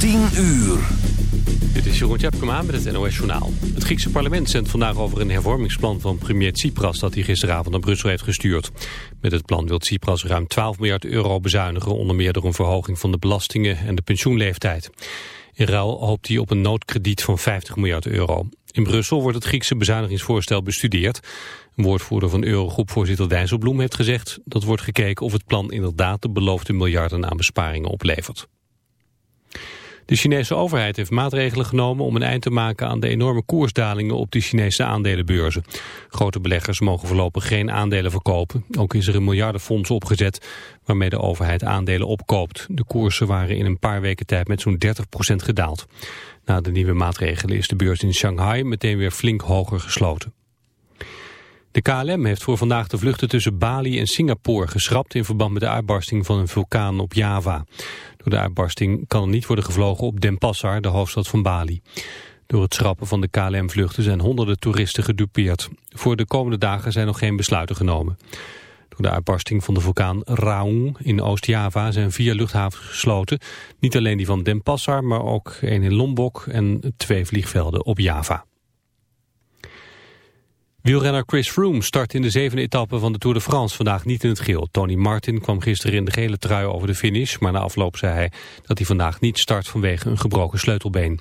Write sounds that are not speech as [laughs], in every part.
10 uur. Dit is Jeroen Tjepkema met het NOS Journaal. Het Griekse parlement zendt vandaag over een hervormingsplan van premier Tsipras... dat hij gisteravond naar Brussel heeft gestuurd. Met het plan wil Tsipras ruim 12 miljard euro bezuinigen... onder meer door een verhoging van de belastingen en de pensioenleeftijd. In ruil hoopt hij op een noodkrediet van 50 miljard euro. In Brussel wordt het Griekse bezuinigingsvoorstel bestudeerd. Een woordvoerder van Eurogroepvoorzitter Dijsselbloem heeft gezegd... dat wordt gekeken of het plan inderdaad de beloofde miljarden aan besparingen oplevert. De Chinese overheid heeft maatregelen genomen om een eind te maken aan de enorme koersdalingen op de Chinese aandelenbeurzen. Grote beleggers mogen voorlopig geen aandelen verkopen. Ook is er een miljardenfonds opgezet waarmee de overheid aandelen opkoopt. De koersen waren in een paar weken tijd met zo'n 30% gedaald. Na de nieuwe maatregelen is de beurs in Shanghai meteen weer flink hoger gesloten. De KLM heeft voor vandaag de vluchten tussen Bali en Singapore geschrapt in verband met de uitbarsting van een vulkaan op Java. Door de uitbarsting kan er niet worden gevlogen op Denpasar, de hoofdstad van Bali. Door het schrappen van de KLM-vluchten zijn honderden toeristen gedupeerd. Voor de komende dagen zijn nog geen besluiten genomen. Door de uitbarsting van de vulkaan Raung in Oost-Java zijn vier luchthavens gesloten. Niet alleen die van Denpasar, maar ook één in Lombok en twee vliegvelden op Java. Wielrenner Chris Froome start in de zevende etappe van de Tour de France vandaag niet in het geel. Tony Martin kwam gisteren in de gele trui over de finish, maar na afloop zei hij dat hij vandaag niet start vanwege een gebroken sleutelbeen.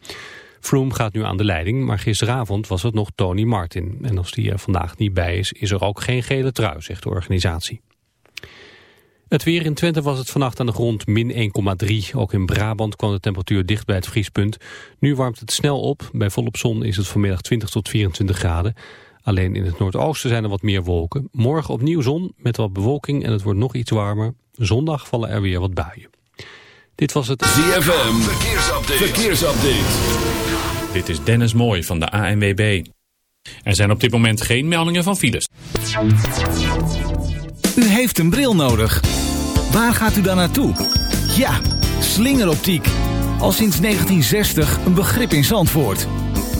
Froome gaat nu aan de leiding, maar gisteravond was het nog Tony Martin. En als die er vandaag niet bij is, is er ook geen gele trui, zegt de organisatie. Het weer in Twente was het vannacht aan de grond min 1,3. Ook in Brabant kwam de temperatuur dicht bij het vriespunt. Nu warmt het snel op. Bij volop zon is het vanmiddag 20 tot 24 graden. Alleen in het noordoosten zijn er wat meer wolken. Morgen opnieuw zon met wat bewolking en het wordt nog iets warmer. Zondag vallen er weer wat buien. Dit was het ZFM Verkeersupdate. Verkeersupdate. Dit is Dennis Mooij van de ANWB. Er zijn op dit moment geen meldingen van files. U heeft een bril nodig. Waar gaat u dan naartoe? Ja, slingeroptiek. Al sinds 1960 een begrip in Zandvoort.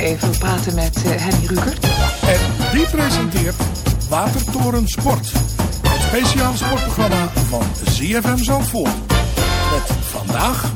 Even praten met uh, Henny Rukert. En die presenteert Watertoren Sport. Het speciale sportprogramma van ZFM Zandvoort. Met vandaag...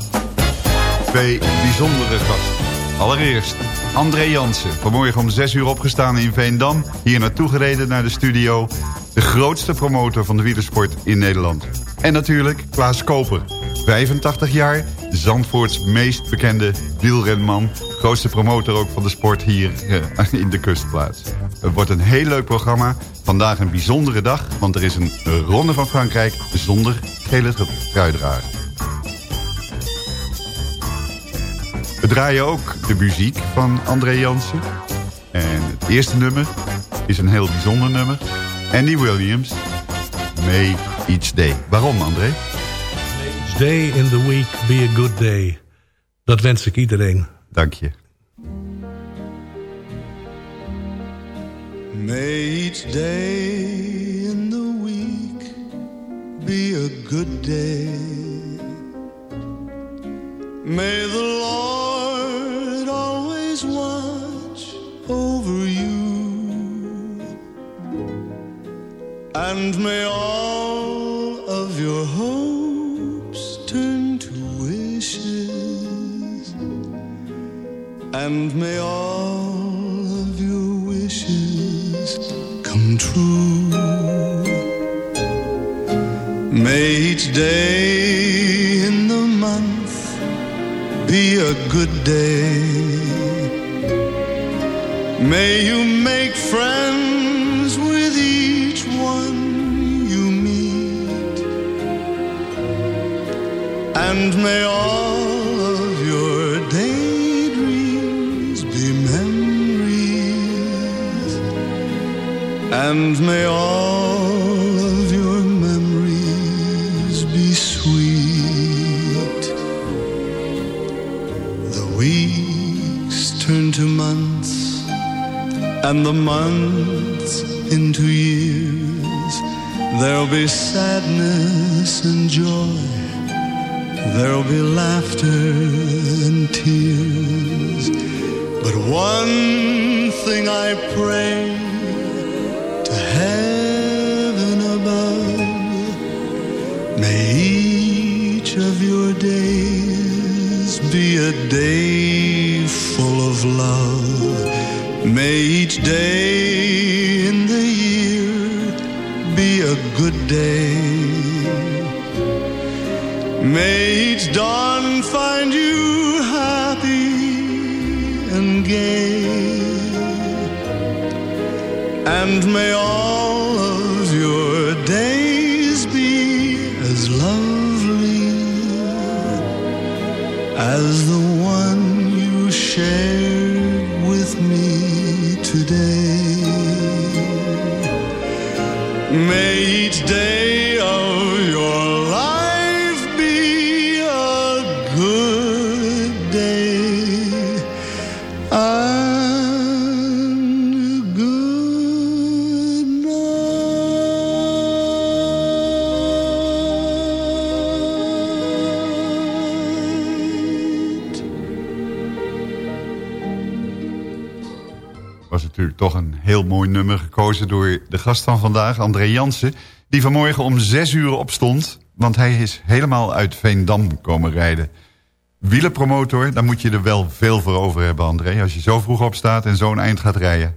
Twee bijzondere gasten. Allereerst André Jansen. Vanmorgen om 6 uur opgestaan in Veendam. Hier naartoe gereden naar de studio. De grootste promotor van de wielersport in Nederland. En natuurlijk Klaas Koper. 85 jaar, Zandvoorts meest bekende wielrenman. Grootste promotor ook van de sport hier uh, in de kustplaats. Het wordt een heel leuk programma. Vandaag een bijzondere dag, want er is een ronde van Frankrijk zonder gele truidrager. We draaien ook de muziek van André Jansen. En het eerste nummer is een heel bijzonder nummer. Andy Williams, May Each Day. Waarom, André? Each day in the week be a good day. Dat wens ik iedereen. Dank je. May each day in the week be a good day. May the Lord always watch over you. And may all of your hopes And may all of your wishes come true. May each day in the month be a good day. May you make friends with each one you meet. And may may all of your memories be sweet. The weeks turn to months, and the months into years. There'll be sadness and joy. There'll be laughter and tears. But one thing I pray May each day in the year be a good day. May each dawn nummer gekozen door de gast van vandaag, André Jansen. Die vanmorgen om zes uur opstond, want hij is helemaal uit Veendam komen rijden. Wielenpromotor, daar moet je er wel veel voor over hebben, André. Als je zo vroeg opstaat en zo'n eind gaat rijden.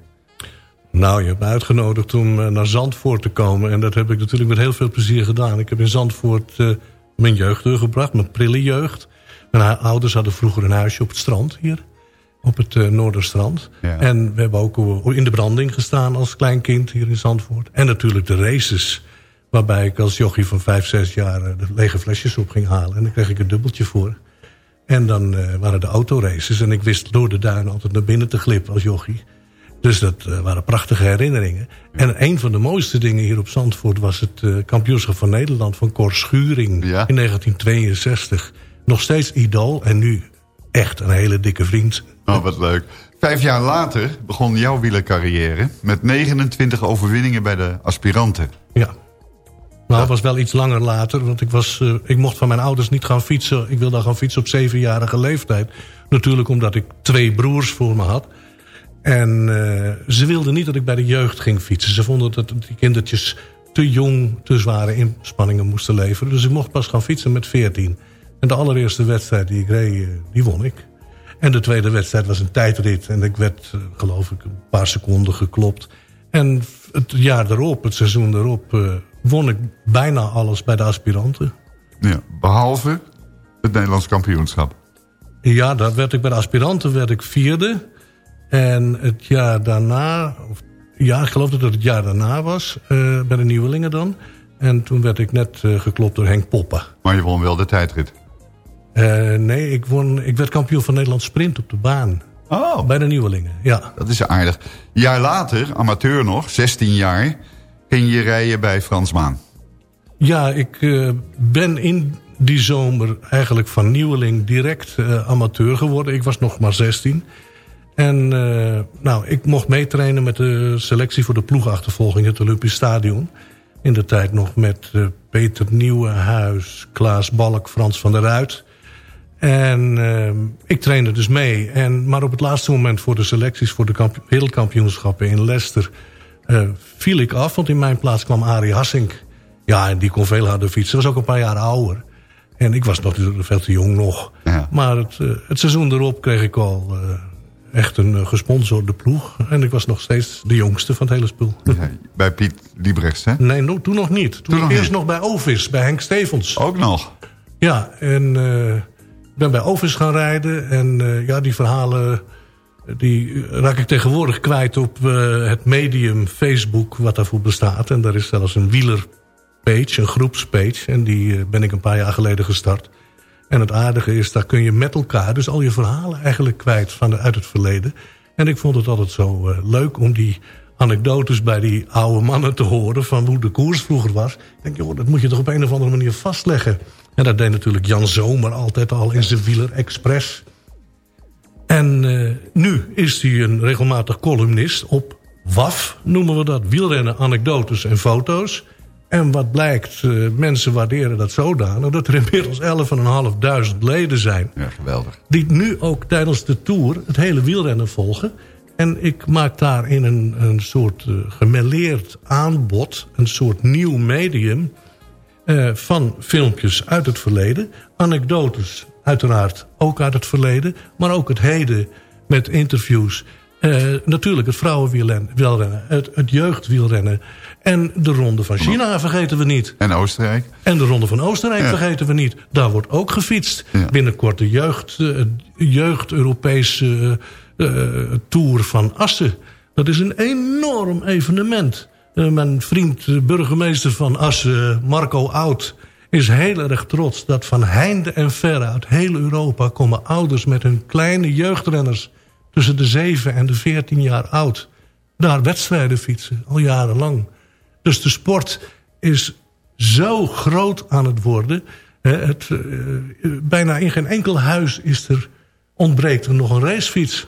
Nou, je hebt me uitgenodigd om eh, naar Zandvoort te komen. En dat heb ik natuurlijk met heel veel plezier gedaan. Ik heb in Zandvoort eh, mijn jeugd doorgebracht, mijn prille jeugd. Mijn ouders hadden vroeger een huisje op het strand hier. Op het eh, Noorderstrand. Ja. En we hebben ook eh, in de branding gestaan als klein kind hier in Zandvoort. En natuurlijk de races. Waarbij ik als jochie van vijf, zes jaar eh, de lege flesjes op ging halen. En daar kreeg ik een dubbeltje voor. En dan waren de autoraces. En ik wist door de duinen altijd naar binnen te glippen als jochie. Dus dat waren prachtige herinneringen. En een van de mooiste dingen hier op Zandvoort... was het kampioenschap van Nederland van Cor Schuring Ja. in 1962. Nog steeds idool en nu echt een hele dikke vriend. Oh, wat leuk. Vijf jaar later begon jouw wielercarrière met 29 overwinningen bij de aspiranten. Ja. Nou, het was wel iets langer later, want ik, was, eh, ik mocht van mijn ouders niet gaan fietsen. Ik wilde gaan fietsen op zevenjarige leeftijd. Natuurlijk omdat ik twee broers voor me had. En eh, ze wilden niet dat ik bij de jeugd ging fietsen. Ze vonden dat die kindertjes te jong, te zware inspanningen moesten leveren. Dus ik mocht pas gaan fietsen met 14. En de allereerste wedstrijd die ik reed, eh, die won ik. En de tweede wedstrijd was een tijdrit. En ik werd, eh, geloof ik, een paar seconden geklopt. En het jaar erop, het seizoen erop... eh, won ik bijna alles bij de aspiranten. Ja, behalve het Nederlands kampioenschap. Ja, daar werd ik bij de aspiranten werd ik vierde. En het jaar daarna... Of, ja, ik geloof dat het het jaar daarna was. eh, bij de nieuwelingen dan. En toen werd ik net geklopt door Henk Poppen. Maar je won wel de tijdrit. Eh, nee, ik, won, ik werd kampioen van Nederland Sprint op de baan. Oh, Bij de nieuwelingen, ja. dat is aardig. Een jaar later, amateur nog, 16 jaar... ging je rijden bij Frans Maan. Ja, ik eh, ben in die zomer eigenlijk van nieuweling direct uh, amateur geworden. Ik was nog maar 16. En uh, nou, ik mocht meetrainen met de selectie voor de ploegachtervolging... het Olympisch Stadion. In de tijd nog met Peter Nieuwenhuis, Klaas Balk, Frans van der Ruit. En ik trainde dus mee. En, maar op het laatste moment voor de selecties... voor de wereldkampioenschappen in Leicester... viel ik af, want in mijn plaats kwam Arie Hassink... Ja, en die kon veel harder fietsen. was ook een paar jaar ouder. En ik was natuurlijk veel te jong nog. Ja. Maar het, uh, het, seizoen erop kreeg ik al uh, echt een gesponsorde ploeg. En ik was nog steeds de jongste van het hele spul. Ja, bij Piet Liebrechts, hè? Nee, no, toen nog niet. Toen, toen nog eerst niet. nog bij Ovis, bij Henk Stevens. Ook nog? Ja, en ben bij Ovis gaan rijden. En ja, die verhalen die raak ik tegenwoordig kwijt op het medium Facebook... wat daarvoor bestaat. En daar is zelfs een wieler page, een groepspage. En die eh, ben ik een paar jaar geleden gestart. En het aardige is, daar kun je met elkaar dus al je verhalen eigenlijk kwijt van uit het verleden. En ik vond het altijd zo leuk om die anekdotes bij die oude mannen te horen... van hoe de koers vroeger was. Ik denk, joh, dat moet je toch op een of andere manier vastleggen. En dat deed natuurlijk Jan Zomer altijd al in zijn Wieler Express. En uh, nu is hij een regelmatig columnist op WAF, noemen we dat. Wielrennen, anekdotes en foto's. En wat blijkt, uh, mensen waarderen dat zodanig... dat er inmiddels 11.500 leden zijn. Ja, geweldig. Die nu ook tijdens de Tour het hele wielrennen volgen. En ik maak daarin een, een soort uh, aanbod... een soort nieuw medium uh, van filmpjes uit het verleden. Anekdotes uiteraard ook uit het verleden. Maar ook het heden met interviews... Uh, natuurlijk het vrouwenwielrennen, het, het jeugdwielrennen... En de Ronde van China vergeten we niet. En Oostenrijk. En de Ronde van Oostenrijk ja. vergeten we niet. Daar wordt ook gefietst. Ja. Binnenkort de jeugd, uh, jeugd-Europese uh, Tour van Assen. Dat is een enorm evenement. Uh, mijn vriend, burgemeester van Assen, Marco Oud... is heel erg trots dat van heinde en verre uit heel Europa... komen ouders met hun kleine jeugdrenners... tussen de 7 en de 14 jaar oud... daar wedstrijden fietsen, al jarenlang... Dus de sport is zo groot aan het worden. Het, bijna in geen enkel huis is er, ontbreekt er nog een racefiets.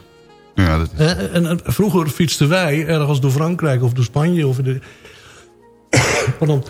Ja, dat is... en, en, vroeger fietsten wij ergens door Frankrijk of door Spanje. Of de... [coughs] Pardon.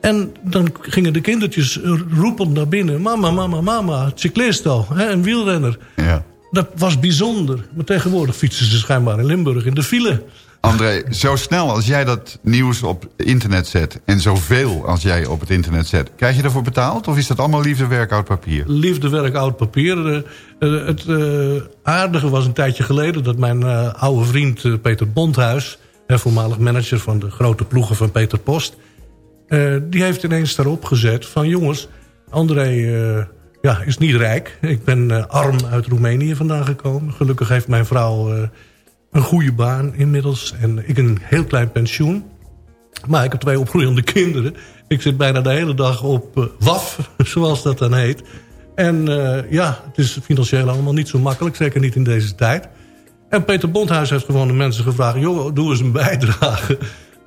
En dan gingen de kindertjes roepend naar binnen. Mama, mama, mama, ciclisto, hè, een wielrenner. Ja. Dat was bijzonder. Maar tegenwoordig fietsen ze schijnbaar in Limburg in de file. André, zo snel als jij dat nieuws op internet zet... en zoveel als jij op het internet zet... krijg je ervoor betaald of is dat allemaal liefdewerk oud papier? Liefdewerk oud papier. Uh, het uh, aardige was een tijdje geleden... dat mijn oude vriend Peter Bondhuis... voormalig manager van de grote ploegen van Peter Post... die heeft ineens daarop gezet van... jongens, André ja, is niet rijk. Ik ben arm uit Roemenië vandaan gekomen. Gelukkig heeft mijn vrouw een goede baan inmiddels. En ik een heel klein pensioen. Maar ik heb twee opgroeiende kinderen. Ik zit bijna de hele dag op uh, WAF, [laughs] zoals dat dan heet. En uh, ja, het is financieel allemaal niet zo makkelijk. Zeker niet in deze tijd. En Peter Bondhuis heeft gewoon de mensen gevraagd... joh, doe eens een bijdrage.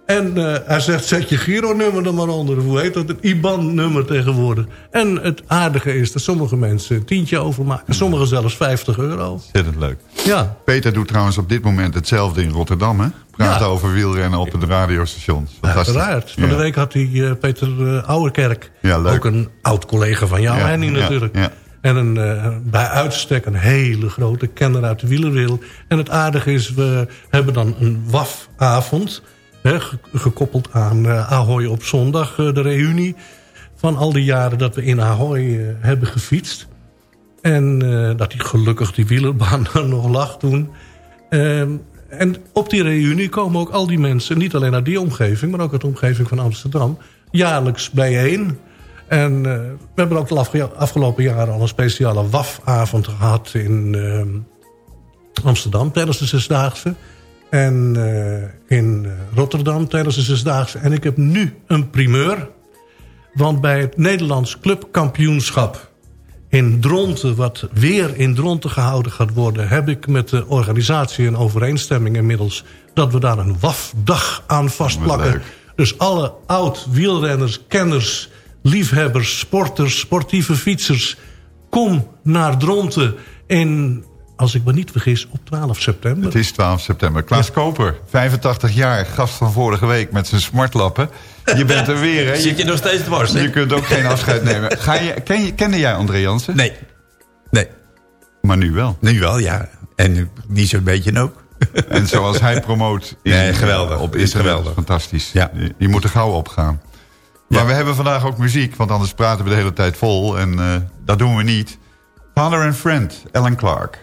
En uh, hij zegt, zet je Giro-nummer er maar onder. Hoe heet dat? Het IBAN-nummer tegenwoordig. En het aardige is dat sommige mensen een tientje overmaken. Sommigen zelfs 50 euro. Ontzettend leuk. Ja. Peter doet trouwens op dit moment hetzelfde in Rotterdam, hè? Praat ja. over wielrennen op het radiostation. Uiteraard. Van de week had hij uh, Peter uh, Ouwerkerk. Ja, leuk. Ook een oud-collega van jou, Henny, natuurlijk. Ja, en een, uh, bij uitstek een hele grote kenner uit de wielerwereld. En het aardige is, we hebben dan een WAF-avond... Gekoppeld aan uh, Ahoy op zondag, uh, de reunie van al die jaren dat we in Ahoy uh, hebben gefietst. En dat die gelukkig die wielerbaan [laughs] er nog lag toen. Ehm, en op die reunie komen ook al die mensen, niet alleen uit die omgeving... maar ook uit de omgeving van Amsterdam, jaarlijks bijeen. En we hebben ook de afgelopen jaren al een speciale WAF-avond gehad in ehm, Amsterdam... tijdens de Zesdaagse. En uh, in Rotterdam tijdens de Zesdaagse. En ik heb nu een primeur. Want bij het Nederlands clubkampioenschap in Dronten... wat weer in Dronten gehouden gaat worden... heb ik met de organisatie een overeenstemming inmiddels... dat we daar een WAF-dag aan vastplakken. Dus alle oud-wielrenners, kenners liefhebbers, sporters, sportieve fietsers... kom naar Dronten en als ik me niet vergis, op 12 september. Het is 12 september. Klaas Koper, 85 jaar, gast van vorige week met zijn smartlappen. Je bent er weer, hè? [laughs] Zit je nog steeds dwars, hè? Je kunt ook geen afscheid nemen. [laughs] Ga je, ken je, kende jij André Jansen? Nee. Nee. Maar nu wel? Nu wel, ja. En niet zo'n beetje ook. [laughs] En zoals hij promoot... Is nee, geweldig. Op is geweldig. Fantastisch. Ja. Je, je moet er gauw op gaan. Maar we hebben vandaag ook muziek, want anders praten we de hele tijd vol. En uh, dat doen we niet. Father and Friend, Ellen Clark.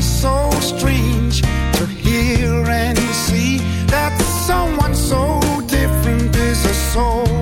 so strange to hear and see that someone so different is a soul.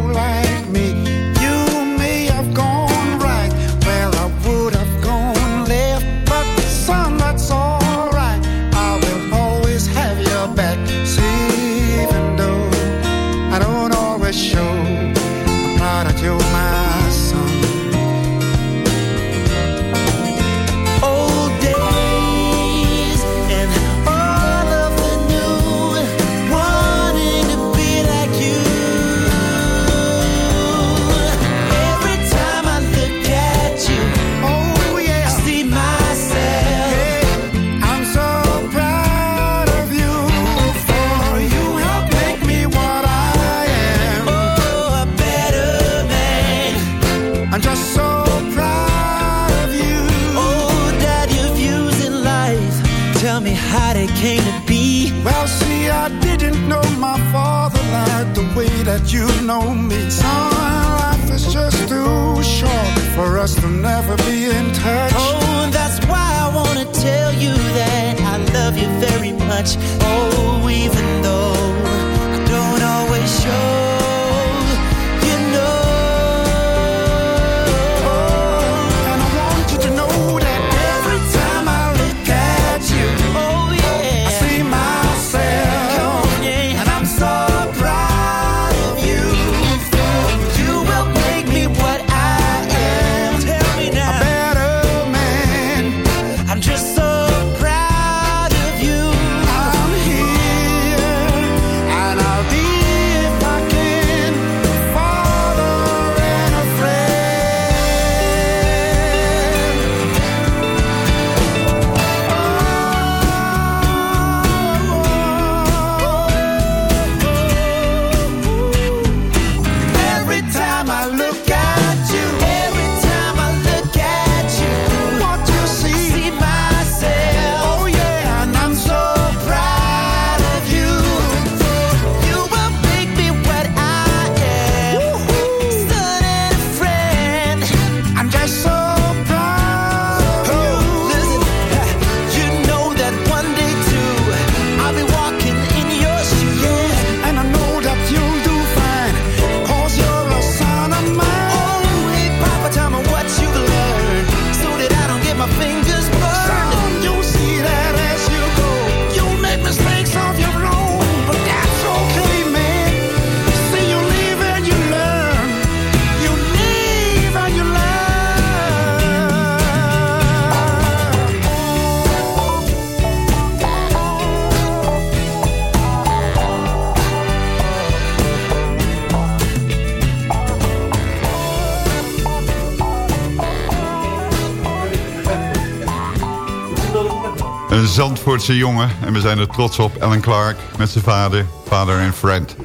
Zandvoortse jongen. En we zijn er trots op. Ellen Clark met zijn vader. Vader en friend.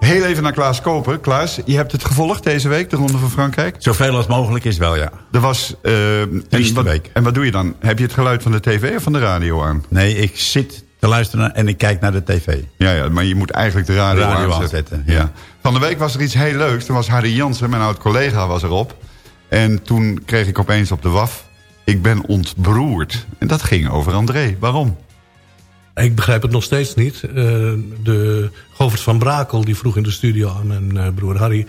Heel even naar Klaas Koper. Klaas, je hebt het gevolgd deze week, de Ronde van Frankrijk? Zoveel als mogelijk is wel, ja. Er was... eh, en, wat, week. en wat doe je dan? Heb je het geluid van de tv of van de radio aan? Nee, ik zit te luisteren en ik kijk naar de tv. Ja, ja maar je moet eigenlijk de radio, Radio aanzetten. aanzetten, ja. Van de week was er iets heel leuks. Toen was Harry Jansen, mijn oud-collega, was erop. En toen kreeg ik opeens op de waf... ik ben ontbroerd. En dat ging over André. Waarom? Ik begrijp het nog steeds niet. Uh, de Govert van Brakel die vroeg in de studio aan mijn uh, broer Harry...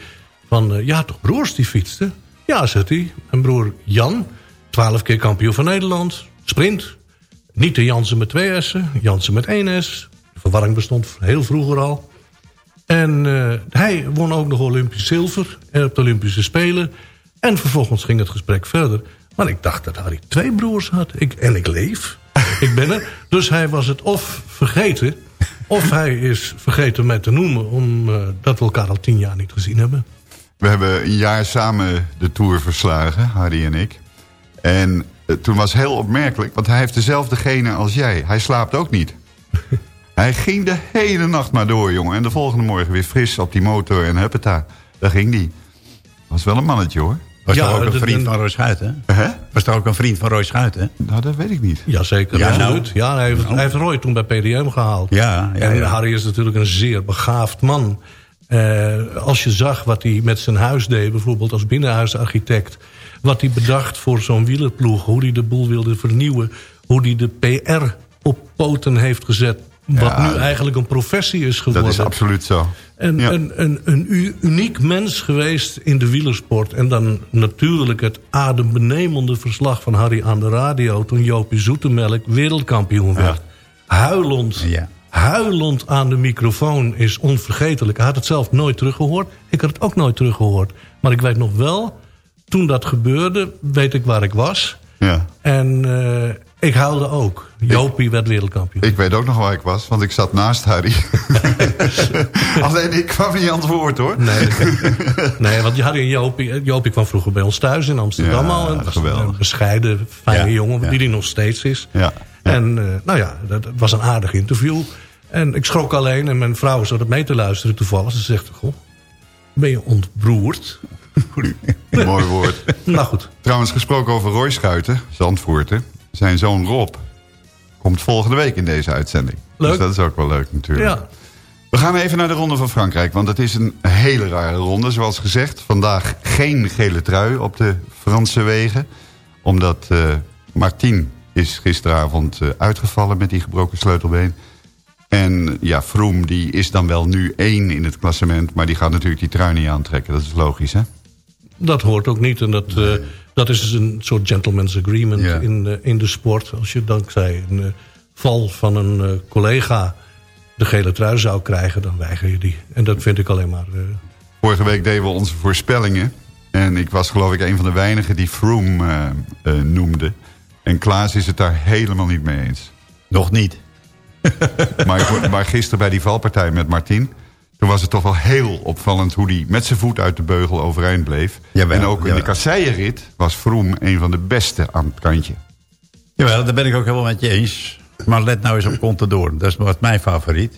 van uh, ja, toch broers die fietsten? Ja, zegt hij. Mijn broer Jan, twaalf keer kampioen van Nederland. Sprint. Niet de Jansen met twee S'en, Jansen met één S. De verwarring bestond heel vroeger al. En hij won ook nog Olympisch zilver op de Olympische Spelen. En vervolgens ging het gesprek verder. Maar ik dacht dat Harry twee broers had. Ik, en ik leef. Ik ben er. Dus hij was het of vergeten... of hij is vergeten mij te noemen... omdat we elkaar al tien jaar niet gezien hebben. We hebben een jaar samen de Tour verslagen, Harry en ik. En uh, toen was heel opmerkelijk... want hij heeft dezelfde genen als jij. Hij slaapt ook niet. [laughs] hij ging de hele nacht maar door, jongen. En de volgende morgen weer fris op die motor en huppeta. Daar ging die. Was wel een mannetje, hoor. Was ja, toch ook een vriend van Roy Schuiten? Huh? Was toch ook een vriend van Roy Schuiten? Nou, dat weet ik niet. Jazeker, ja, nou, ja, hij, heeft, hij heeft Roy toen bij PDM gehaald. Ja, ja, en ja. Harry is natuurlijk een zeer begaafd man. Uh, als je zag wat hij met zijn huis deed, bijvoorbeeld als binnenhuisarchitect... wat hij bedacht voor zo'n wielerploeg, hoe hij de boel wilde vernieuwen... hoe hij de PR op poten heeft gezet... Wat ja, nu eigenlijk een professie is geworden. Dat is absoluut zo. En ja. een, een, een uniek mens geweest in de wielersport. En dan natuurlijk het adembenemende verslag van Harry aan de radio... toen Jopie Zoetemelk wereldkampioen werd. Ja. Huilend, huilend aan de microfoon is onvergetelijk. Hij had het zelf nooit teruggehoord. Ik had het ook nooit teruggehoord. Maar ik weet nog wel, toen dat gebeurde, weet ik waar ik was. Ja. En... Uh, ik huilde ook. Jopie ik, werd wereldkampioen. Ik weet ook nog waar ik was, want ik zat naast Harry. [laughs] Alleen ik kwam niet aan het woord, hoor. Nee, nee want Harry en Jopie, Jopie kwam vroeger bij ons thuis in Amsterdam ja, al. En was geweldig. een bescheiden, fijne ja, jongen, ja. die hij nog steeds is. Ja, En uh, nou ja, dat, was een aardig interview. En ik schrok alleen en mijn vrouw zat mee te luisteren toevallig. Ze zegt, goh, ben je ontbroerd? Mooi woord. nou goed. Trouwens, gesproken over Roy Schuiten, Zandvoorten. Zijn zoon Rob komt volgende week in deze uitzending. Leuk. Dus dat is ook wel leuk natuurlijk. Ja. We gaan even naar de Ronde van Frankrijk. Want het is een hele rare ronde. Zoals gezegd, vandaag geen gele trui op de Franse wegen. Omdat uh, Martin is gisteravond uh, uitgevallen met die gebroken sleutelbeen. En ja, Froome die is dan wel nu één in het klassement. Maar die gaat natuurlijk die trui niet aantrekken. Dat is logisch, hè? Dat hoort ook niet. En dat, uh, dat is dus een soort gentleman's agreement ja. in, uh, in de sport. Als je dankzij een uh, val van een collega de gele trui zou krijgen, dan weiger je die. En dat vind ik alleen maar... Vorige week deden we onze voorspellingen. En ik was geloof ik een van de weinigen die Froome noemde. En Klaas is het daar helemaal niet mee eens. Nog niet. [laughs] maar, maar gisteren bij die valpartij met Martin... Toen was het toch wel heel opvallend hoe hij met zijn voet uit de beugel overeind bleef. Jawel, en ook in jawel. de kasseienrit was Vroom een van de beste aan het kantje. Jawel, daar ben ik ook helemaal met je eens. Maar let nou eens op Contador. Dat is wat mijn favoriet.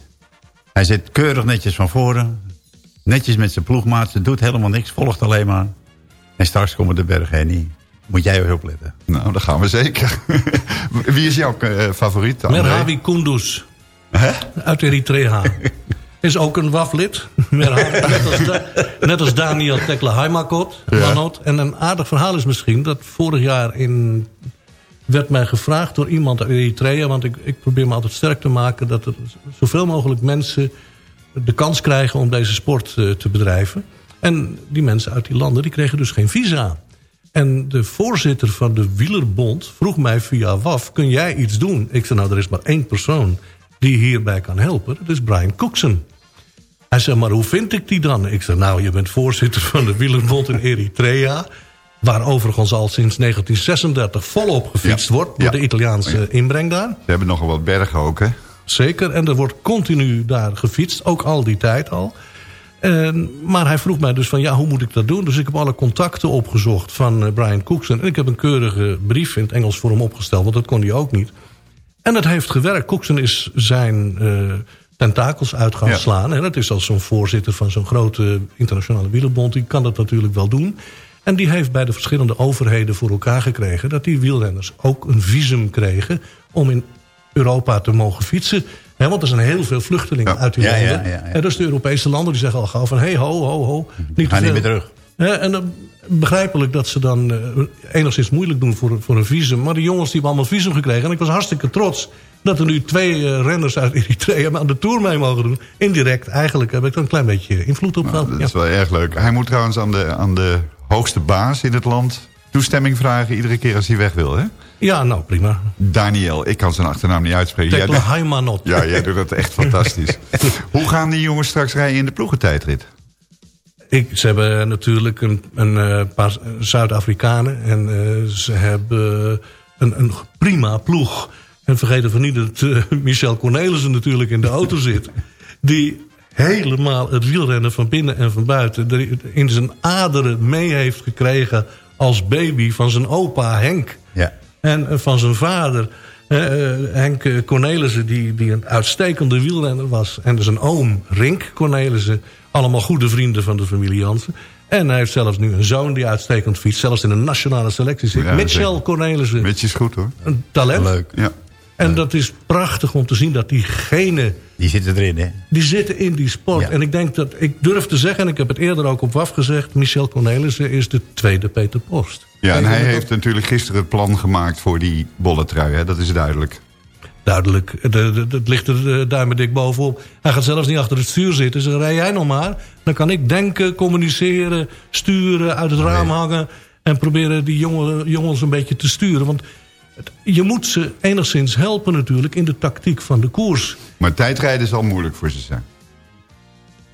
Hij zit keurig netjes van voren. Netjes met zijn ploegmaat. Ze doet helemaal niks. Volgt alleen maar. En straks komen de berg heen. Moet jij eens opletten. Nou, dat gaan we zeker. [laughs] Wie is jouw uh, favoriet? André? Merhavi Kunduz. Hè? Uit Eritrea. [laughs] is ook een WAF-lid. net, als da net als Daniel Tekla Heimakot. Ja. En een aardig verhaal is misschien dat vorig jaar in, werd mij gevraagd door iemand uit Eritrea... want ik, ik probeer me altijd sterk te maken... dat er zoveel mogelijk mensen de kans krijgen om deze sport uh, te bedrijven. En die mensen uit die landen die kregen dus geen visa. En de voorzitter van de Wielerbond vroeg mij via WAF... kun jij iets doen? Ik zei, nou, er is maar één persoon die hierbij kan helpen. Dat is Brian Cookson. Hij zei, maar hoe vind ik die dan? Ik zei, nou, je bent voorzitter van de Wielerbond in Eritrea... waar overigens al sinds 1936 volop gefietst ja. wordt... door ja. de Italiaanse inbreng daar. Ze hebben nogal wat bergen ook, hè? Zeker, en er wordt continu daar gefietst, ook al die tijd al... En, maar hij vroeg mij dus van, ja, hoe moet ik dat doen? Dus ik heb alle contacten opgezocht van uh, Brian Cookson. En ik heb een keurige brief in het Engels voor hem opgesteld... want dat kon hij ook niet. En het heeft gewerkt. Cookson is zijn uh, tentakels uit gaan ja. slaan. En dat is als zo'n voorzitter van zo'n grote internationale wielerbond. Die kan dat natuurlijk wel doen. En die heeft bij de verschillende overheden voor elkaar gekregen... dat die wielrenners ook een visum kregen om in Europa te mogen fietsen. Want er zijn heel veel vluchtelingen uit die landen. ja. En dus de Europese landen die zeggen al gauw van... hé, hey, ho, ho, ho. Niet Ga niet meer terug. En dan begrijpelijk dat ze dan eh, enigszins moeilijk doen voor, voor een visum. Maar die jongens die hebben allemaal visum gekregen. En ik was hartstikke trots dat er nu twee eh, renners uit Eritrea aan de Tour mee mogen doen. Indirect eigenlijk heb ik er een klein beetje invloed op gehad. Dat is wel erg leuk. Hij moet trouwens aan de, aan de hoogste baas in het land toestemming vragen... iedere keer als hij weg wil, hè? Ja, nou prima. Daniel, ik kan zijn achternaam niet uitspreken. Tekla Haimanot. Ja, jij doet dat echt [laughs] fantastisch. Hoe gaan die jongens straks rijden in de ploegentijdrit? Ik, ze hebben natuurlijk een, een eh, paar Zuid-Afrikanen. En eh, ze hebben een, een prima ploeg. En vergeten van niet dat eh, Michel Cornelissen natuurlijk in de auto zit. Die helemaal het wielrennen van binnen en van buiten... in zijn aderen mee heeft gekregen als baby van zijn opa Henk. Ja. En eh, van zijn vader, eh, Henk Cornelissen, die, die een uitstekende wielrenner was. En zijn oom, Rink Cornelissen. Allemaal goede vrienden van de familie Jansen. En hij heeft zelfs nu een zoon die uitstekend fietst. Zelfs in een nationale selectie zit. Ja, Mitchell. Cornelissen. Mitch is goed, hoor. Een talent. Leuk. Ja. En dat is prachtig om te zien dat diegene... Die zitten erin, hè? Die zitten in die sport. Ja. En ik denk dat, ik durf te zeggen, en ik heb het eerder ook op WAF gezegd... Michel Cornelissen is de tweede Peter Post. Ja, en hij dat- heeft natuurlijk gisteren het plan gemaakt voor die bolle trui. Hè? Dat is duidelijk. Duidelijk, het- ligt er duimen dik bovenop. Hij gaat zelfs niet achter het stuur zitten. Zeg, rij jij nog maar. Dan kan ik denken, communiceren, sturen, uit het raam hangen... en proberen die jongen, jongens een beetje te sturen. Want je moet ze enigszins helpen natuurlijk in de tactiek van de koers. Maar tijdrijden zal moeilijk voor ze zijn.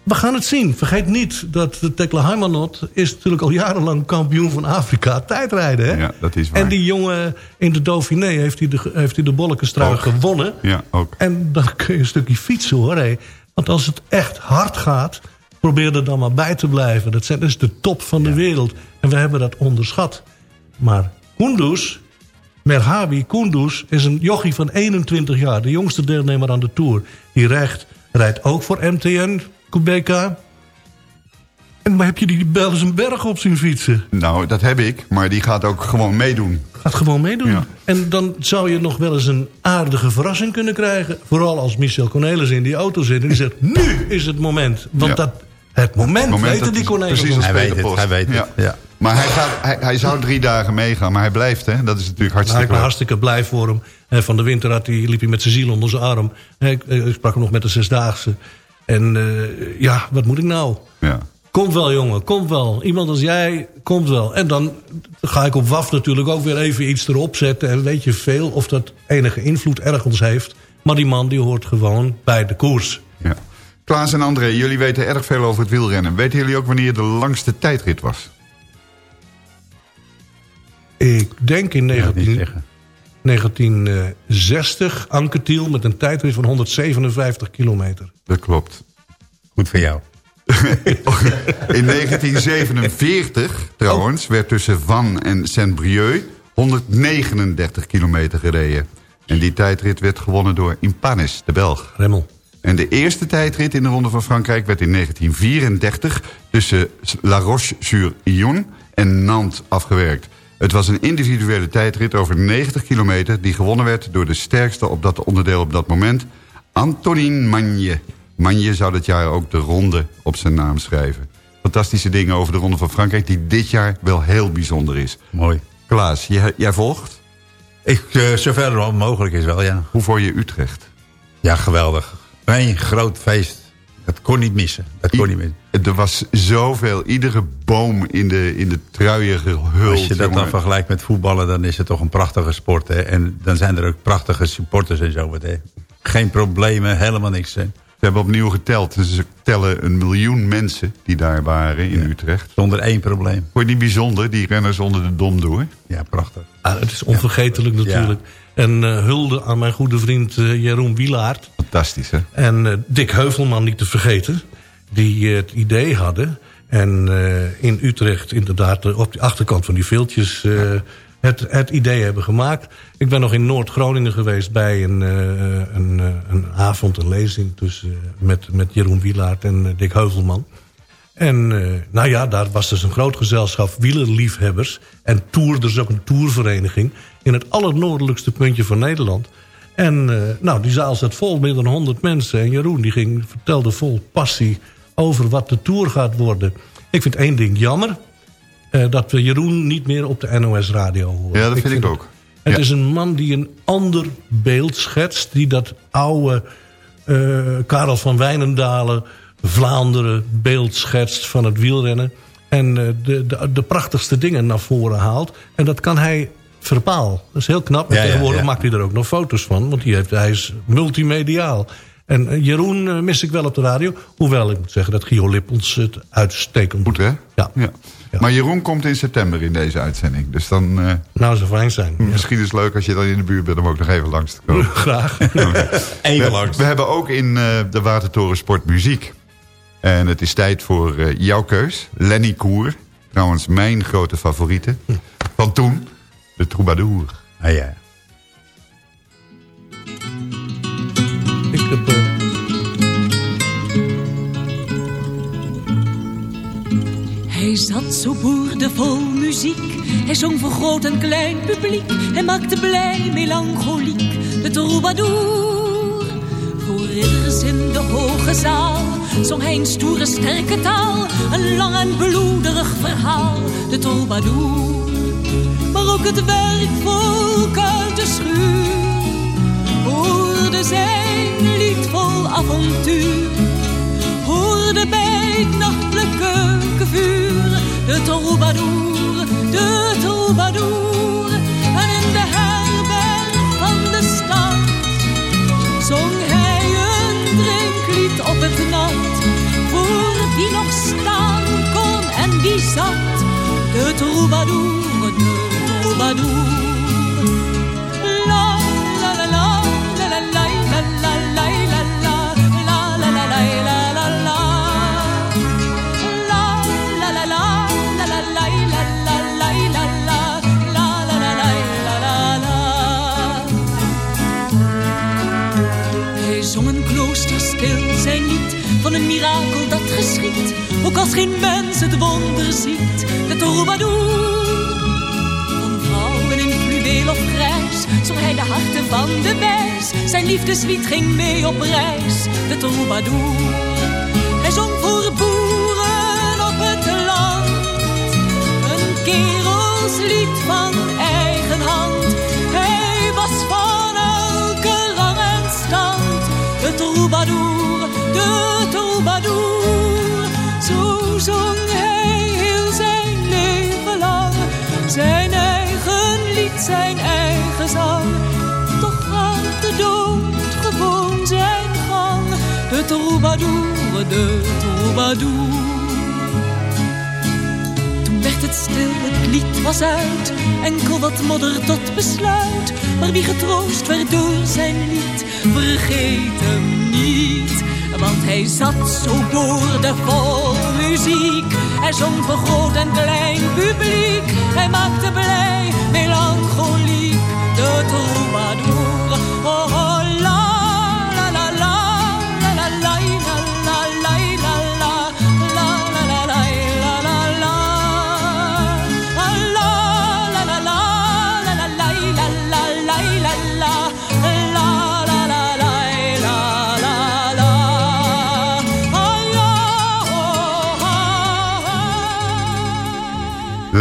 We gaan het zien. Vergeet niet dat de Tekla Heimanot is natuurlijk al jarenlang kampioen van Afrika tijdrijden. Hè? Ja, dat is waar. En die jongen in de Dauphiné heeft hij de, heeft hij de gewonnen. Ja, ook. En dan kun je een stukje fietsen hoor. Hé. Want als het echt hard gaat, probeer er dan maar bij te blijven. Dat, zijn, dat is de top van de wereld. En we hebben dat onderschat. Maar Kunduz, Merhabi Kunduz, is een jochie van 21 jaar. De jongste deelnemer aan de Tour. Die rijdt, rijdt ook voor MTN, Kubeka. En waar heb je die bel eens een berg op zien fietsen? Nou, dat heb ik. Maar die gaat ook gewoon meedoen. Gaat gewoon meedoen. Ja. En dan zou je nog wel eens een aardige verrassing kunnen krijgen. Vooral als Michel Cornelis in die auto zit en die zegt... nu is het moment. Want Ja. dat, het moment, Moment, weten dat die is Cornelis. precies Hij weet het, hij weet het, Ja. Maar hij, gaat, hij, hij zou drie dagen meegaan, maar hij blijft, hè? Dat is natuurlijk Nou, hartstikke ik ben leuk. hartstikke blij voor hem. Eh, Van de winter had hij, liep hij met zijn ziel onder zijn arm. Eh, Ik, eh, ik sprak hem nog met de Zesdaagse. En ja, wat moet ik nou? Ja. Komt wel, jongen, komt wel. Iemand als jij, komt wel. En dan ga ik op WAF natuurlijk ook weer even iets erop zetten. En weet je veel of dat enige invloed ergens heeft. Maar die man die hoort gewoon bij de koers. ja. Klaas en André, jullie weten erg veel over het wielrennen. Weten jullie ook wanneer de langste tijdrit was? Ik denk in Ja, niet 19, zeggen. 1960 Anquetil met een tijdrit van 157 kilometer. Dat klopt. Goed voor jou. [laughs] In 1947, trouwens, werd tussen Van en Saint-Brieuc 139 kilometer gereden. En die tijdrit werd gewonnen door Impanis, de Belg. Remmel. En de eerste tijdrit in de Ronde van Frankrijk werd in 1934... tussen La Roche-sur-Yon en Nantes afgewerkt. Het was een individuele tijdrit over 90 kilometer... die gewonnen werd door de sterkste op dat onderdeel op dat moment... Antonin Magne. Magne zou dat jaar ook de ronde op zijn naam schrijven. Fantastische dingen over de Ronde van Frankrijk... die dit jaar wel heel bijzonder is. Mooi. Klaas, jij, jij volgt? Ik, uh, zover mogelijk is wel, ja. Hoe vond je Utrecht? Ja, geweldig. Een groot feest. Dat kon niet missen. Dat kon niet missen. Er was zoveel. Iedere boom in de, in de truien gehuld. Als je dat dan vergelijkt met voetballen, dan is het toch een prachtige sport. Hè? En dan zijn er ook prachtige supporters en zo. Hè? Geen problemen, helemaal niks. Hè? Ze hebben opnieuw geteld. Dus ze tellen een miljoen mensen die daar waren in ja. Utrecht. Zonder één probleem. Vond je niet bijzonder, die renners onder de dom door? Ja, prachtig. Ah, het is onvergetelijk ja. natuurlijk. Ja. En uh, hulde aan mijn goede vriend uh, Jeroen Wielaert. Fantastisch, hè? En uh, Dick Heuvelman niet te vergeten. Die het idee hadden. En in Utrecht inderdaad op de achterkant van die veeltjes... Ja. Het, het, idee hebben gemaakt. Ik ben nog in Noord-Groningen geweest bij een, een, een, avond, een lezing... Tussen, met, met Jeroen Wielaert en Dick Heuvelman. En nou ja, daar was dus een groot gezelschap wielerliefhebbers. En Tour, dus ook een tourvereniging... in het allernoordelijkste puntje van Nederland. En uh, nou, die zaal zat vol, meer dan 100 mensen. En Jeroen die ging, vertelde vol passie over wat de Tour gaat worden. Ik vind één ding jammer. Uh, dat we Jeroen niet meer op de NOS radio horen. Ja, dat vind ik, ook. Het ja. is een man die een ander beeld schetst. Die dat oude Karel van Wijnendalen, Vlaanderen beeld schetst van het wielrennen. En uh, de, de, de prachtigste dingen naar voren haalt. En dat kan hij verpaal. Dat is heel knap. En Ja, tegenwoordig ja. maakt hij er ook nog foto's van. Want die heeft, hij is multimediaal. En uh, Jeroen uh, mis ik wel op de radio. Hoewel ik moet zeggen dat Gio Lippens het uitstekend Goed, hè? Ja. ja. Maar Jeroen komt in september in deze uitzending. Dus dan... Uh, nou, zou fijn zijn. Misschien is het leuk als je dan in de buurt bent om ook nog even langs te komen. [laughs] Graag. [laughs] Even we, langs. We hebben ook in uh, de Watertoren Sport muziek. En het is tijd voor uh, jouw keus. Lenny Koer. Trouwens mijn grote favoriete. Van toen. De Troubadour. Ah, ja. Ik heb... Uh... Hij zat zo boerdevol muziek. Hij zong voor groot en klein publiek. Hij maakte blij, melancholiek, de troubadour. Voor ridders in de hoge zaal zong hij een stoere, sterke taal. Een lang en bloederig verhaal, de troubadour. Maar ook het werkvolk uit de schuur hoorde zijn lied vol avontuur. Hoorde bij het nachtelijke vuur de troubadour, de troubadour. Troubadour, de troubadour. La la la la la la la la la la la la la la la la la la La la la la la la la zijn van een mirakel dat geschiet. Ook als geen mens het wonder ziet, de troubadour. Van vrouwen in fluweel of grijs zong hij de harten van de wijs. Zijn liefdeslied ging mee op reis, de troubadour. Hij zong voor boeren op het land, een kerelslied van eigen hand. Hij was van elke rang en stand, de troubadour, de troubadour. Zo zong zijn eigen zang. Toch gaat de dood gewoon zijn gang, de troubadour, de troubadour. Toen werd het stil, het lied was uit, enkel wat modder tot besluit. Maar wie getroost werd door zijn lied, vergeet hem niet. Want hij zat zo boordevol muziek. Hij zong voor groot en klein publiek. Hij maakte blij,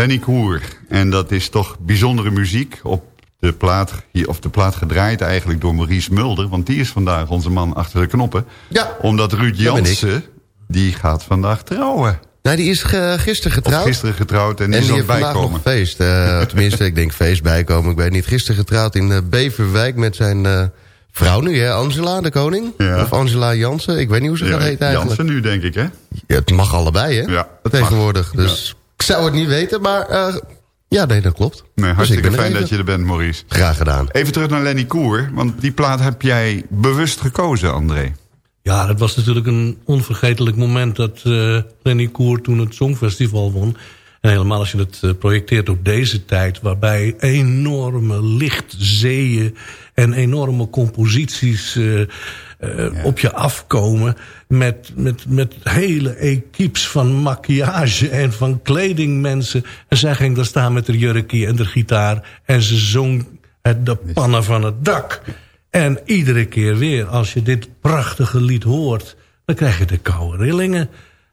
Lenny Koer. En dat is toch bijzondere muziek op de plaat, hier- of de plaat gedraaid eigenlijk door Maurice Mulder. Want die is vandaag onze man achter de knoppen. Ja. Omdat Ruud. Jansen, die gaat vandaag trouwen. Nou, die is gisteren getrouwd. Of gisteren getrouwd en die en is die heeft vandaag nog feest. Eh, [laughs] tenminste, ik denk feest bijkomen. Ik weet niet. Gisteren getrouwd in eh, Beverwijk met zijn eh, vrouw nu, hè? Angela, de koning. Ja. Of Angela Jansen. Ik weet niet hoe ze Ja, gaat heten eigenlijk. Jansen nu, denk ik, hè? Ja, het mag allebei, hè? Ja, Tegenwoordig. Dus ik zou het niet weten, maar... ja, nee, dat klopt. Nee, Dus hartstikke fijn dat je er bent, Maurice. Graag gedaan. Even terug naar Lenny Koer, want die plaat heb jij bewust gekozen, André. Ja, dat was natuurlijk een onvergetelijk moment dat uh, Lenny Koer toen het Songfestival won. En helemaal als je het uh, projecteert op deze tijd... waarbij enorme lichtzeeën en enorme composities uh, ja. op je afkomen... Met, met, met hele equipes van maquillage en van kledingmensen. En zij ging daar staan met haar jurkje en de gitaar... en ze zong het de pannen van het dak... En iedere keer weer, als je dit prachtige lied hoort... dan krijg je de koude rillingen.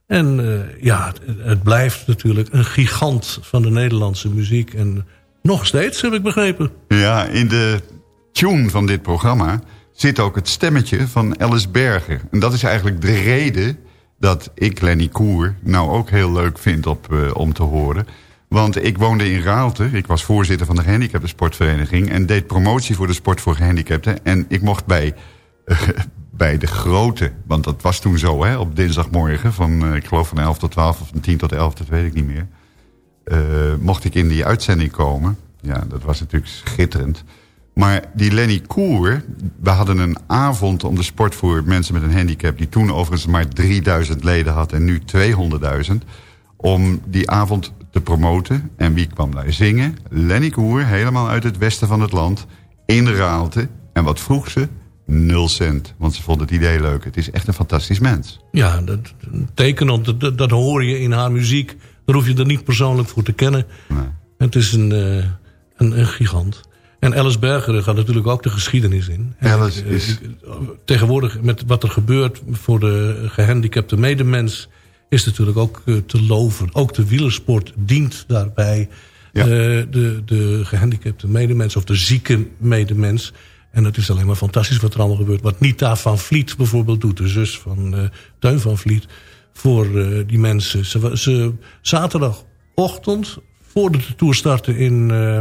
En uh, ja, het, het, blijft natuurlijk een gigant van de Nederlandse muziek. En nog steeds, heb ik begrepen. Ja, in de tune van dit programma zit ook het stemmetje van Alice Berger. En dat is eigenlijk de reden dat ik Lenny Koer nou ook heel leuk vind op, uh, om te horen. Want ik woonde in Raalte. Ik was voorzitter van de gehandicapten sportvereniging... en deed promotie voor de sport voor gehandicapten. En ik mocht bij, uh, [laughs] bij de grote... want dat was toen zo, hè, op dinsdagmorgen... van uh, ik geloof van 11 tot 12 of van 10 tot 11, dat weet ik niet meer... mocht ik in die uitzending komen. Ja, dat was natuurlijk schitterend. Maar die Lenny Koer, we hadden een avond om de sport voor mensen met een handicap... die toen overigens maar 3000 leden had en nu 200.000... om die avond te promoten. En wie kwam daar zingen? Lenny Koer, helemaal uit het westen van het land, in Raalte. En wat vroeg ze? Nul cent, want ze vond het idee leuk. Het is echt een fantastisch mens. Ja, dat teken, dat, dat hoor je in haar muziek. Daar hoef je er niet persoonlijk voor te kennen. Nee. Het is een, uh, een, een gigant. En Alice Berger gaat natuurlijk ook de geschiedenis in. Alice is... Tegenwoordig met wat er gebeurt voor de gehandicapte medemens... is natuurlijk ook te loven. Ook de wielersport dient daarbij. Ja. De, de, de gehandicapte medemens of de zieke medemens. En het is alleen maar fantastisch wat er allemaal gebeurt. Wat Nita van Vliet bijvoorbeeld doet. De zus van uh, Teun van Vliet. Voor uh, die mensen. Ze, ze, zaterdagochtend, voordat de Tour startte in... Uh,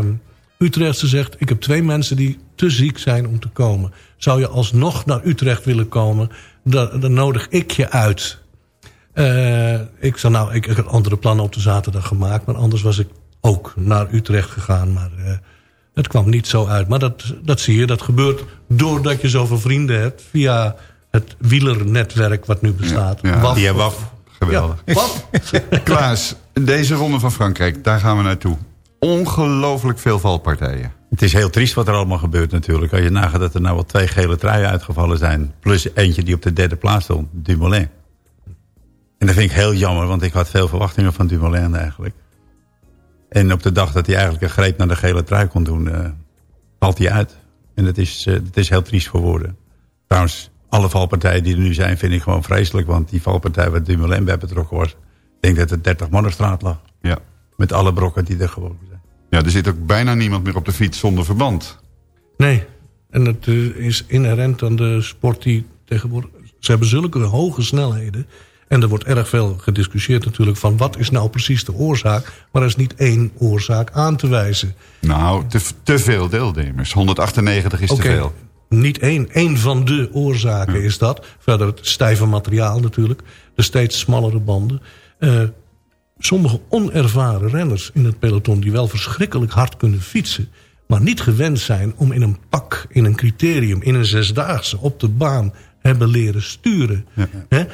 Utrechtse zegt, ik heb twee mensen die te ziek zijn om te komen. Zou je alsnog naar Utrecht willen komen, dan, dan nodig ik je uit. Uh, ik zei, nou, ik, ik had andere plannen op de zaterdag gemaakt... maar anders was ik ook naar Utrecht gegaan. Maar uh, het kwam niet zo uit. Maar dat, dat zie je, dat gebeurt doordat je zoveel vrienden hebt... via het wielernetwerk wat nu bestaat. Ja, ja. Waf, Waf. Geweldig. Ja, Waf. [laughs] Klaas, deze ronde van Frankrijk, daar gaan we naartoe ongelooflijk veel valpartijen. Het is heel triest wat er allemaal gebeurt natuurlijk. Als je nagaat dat er nou wel twee gele truien uitgevallen zijn. Plus eentje die op de derde plaats stond, Dumoulin. En dat vind ik heel jammer, want ik had veel verwachtingen van Dumoulin eigenlijk. En op de dag dat hij eigenlijk een greep naar de gele trui kon doen, uh, valt hij uit. En dat is, uh, dat is heel triest voor woorden. Trouwens, alle valpartijen die er nu zijn vind ik gewoon vreselijk. Want die valpartij waar Dumoulin bij betrokken was... ik denk dat het 30 man op straat lag. Ja. Met alle brokken die er gewoon. Ja, er zit ook bijna niemand meer op de fiets zonder verband. Nee, en het is inherent aan de sport die tegenwoordig... Ze hebben zulke hoge snelheden. En er wordt erg veel gediscussieerd natuurlijk van... wat is nou precies de oorzaak? Maar er is niet één oorzaak aan te wijzen. Nou, te, te veel deelnemers. 198 is okay. te veel. Niet één. Eén van de oorzaken ja. is dat. Verder het stijve materiaal natuurlijk. De steeds smallere banden. Uh, sommige onervaren renners in het peloton... die wel verschrikkelijk hard kunnen fietsen... maar niet gewend zijn om in een pak, in een criterium... in een zesdaagse op de baan hebben leren sturen. Ja. He?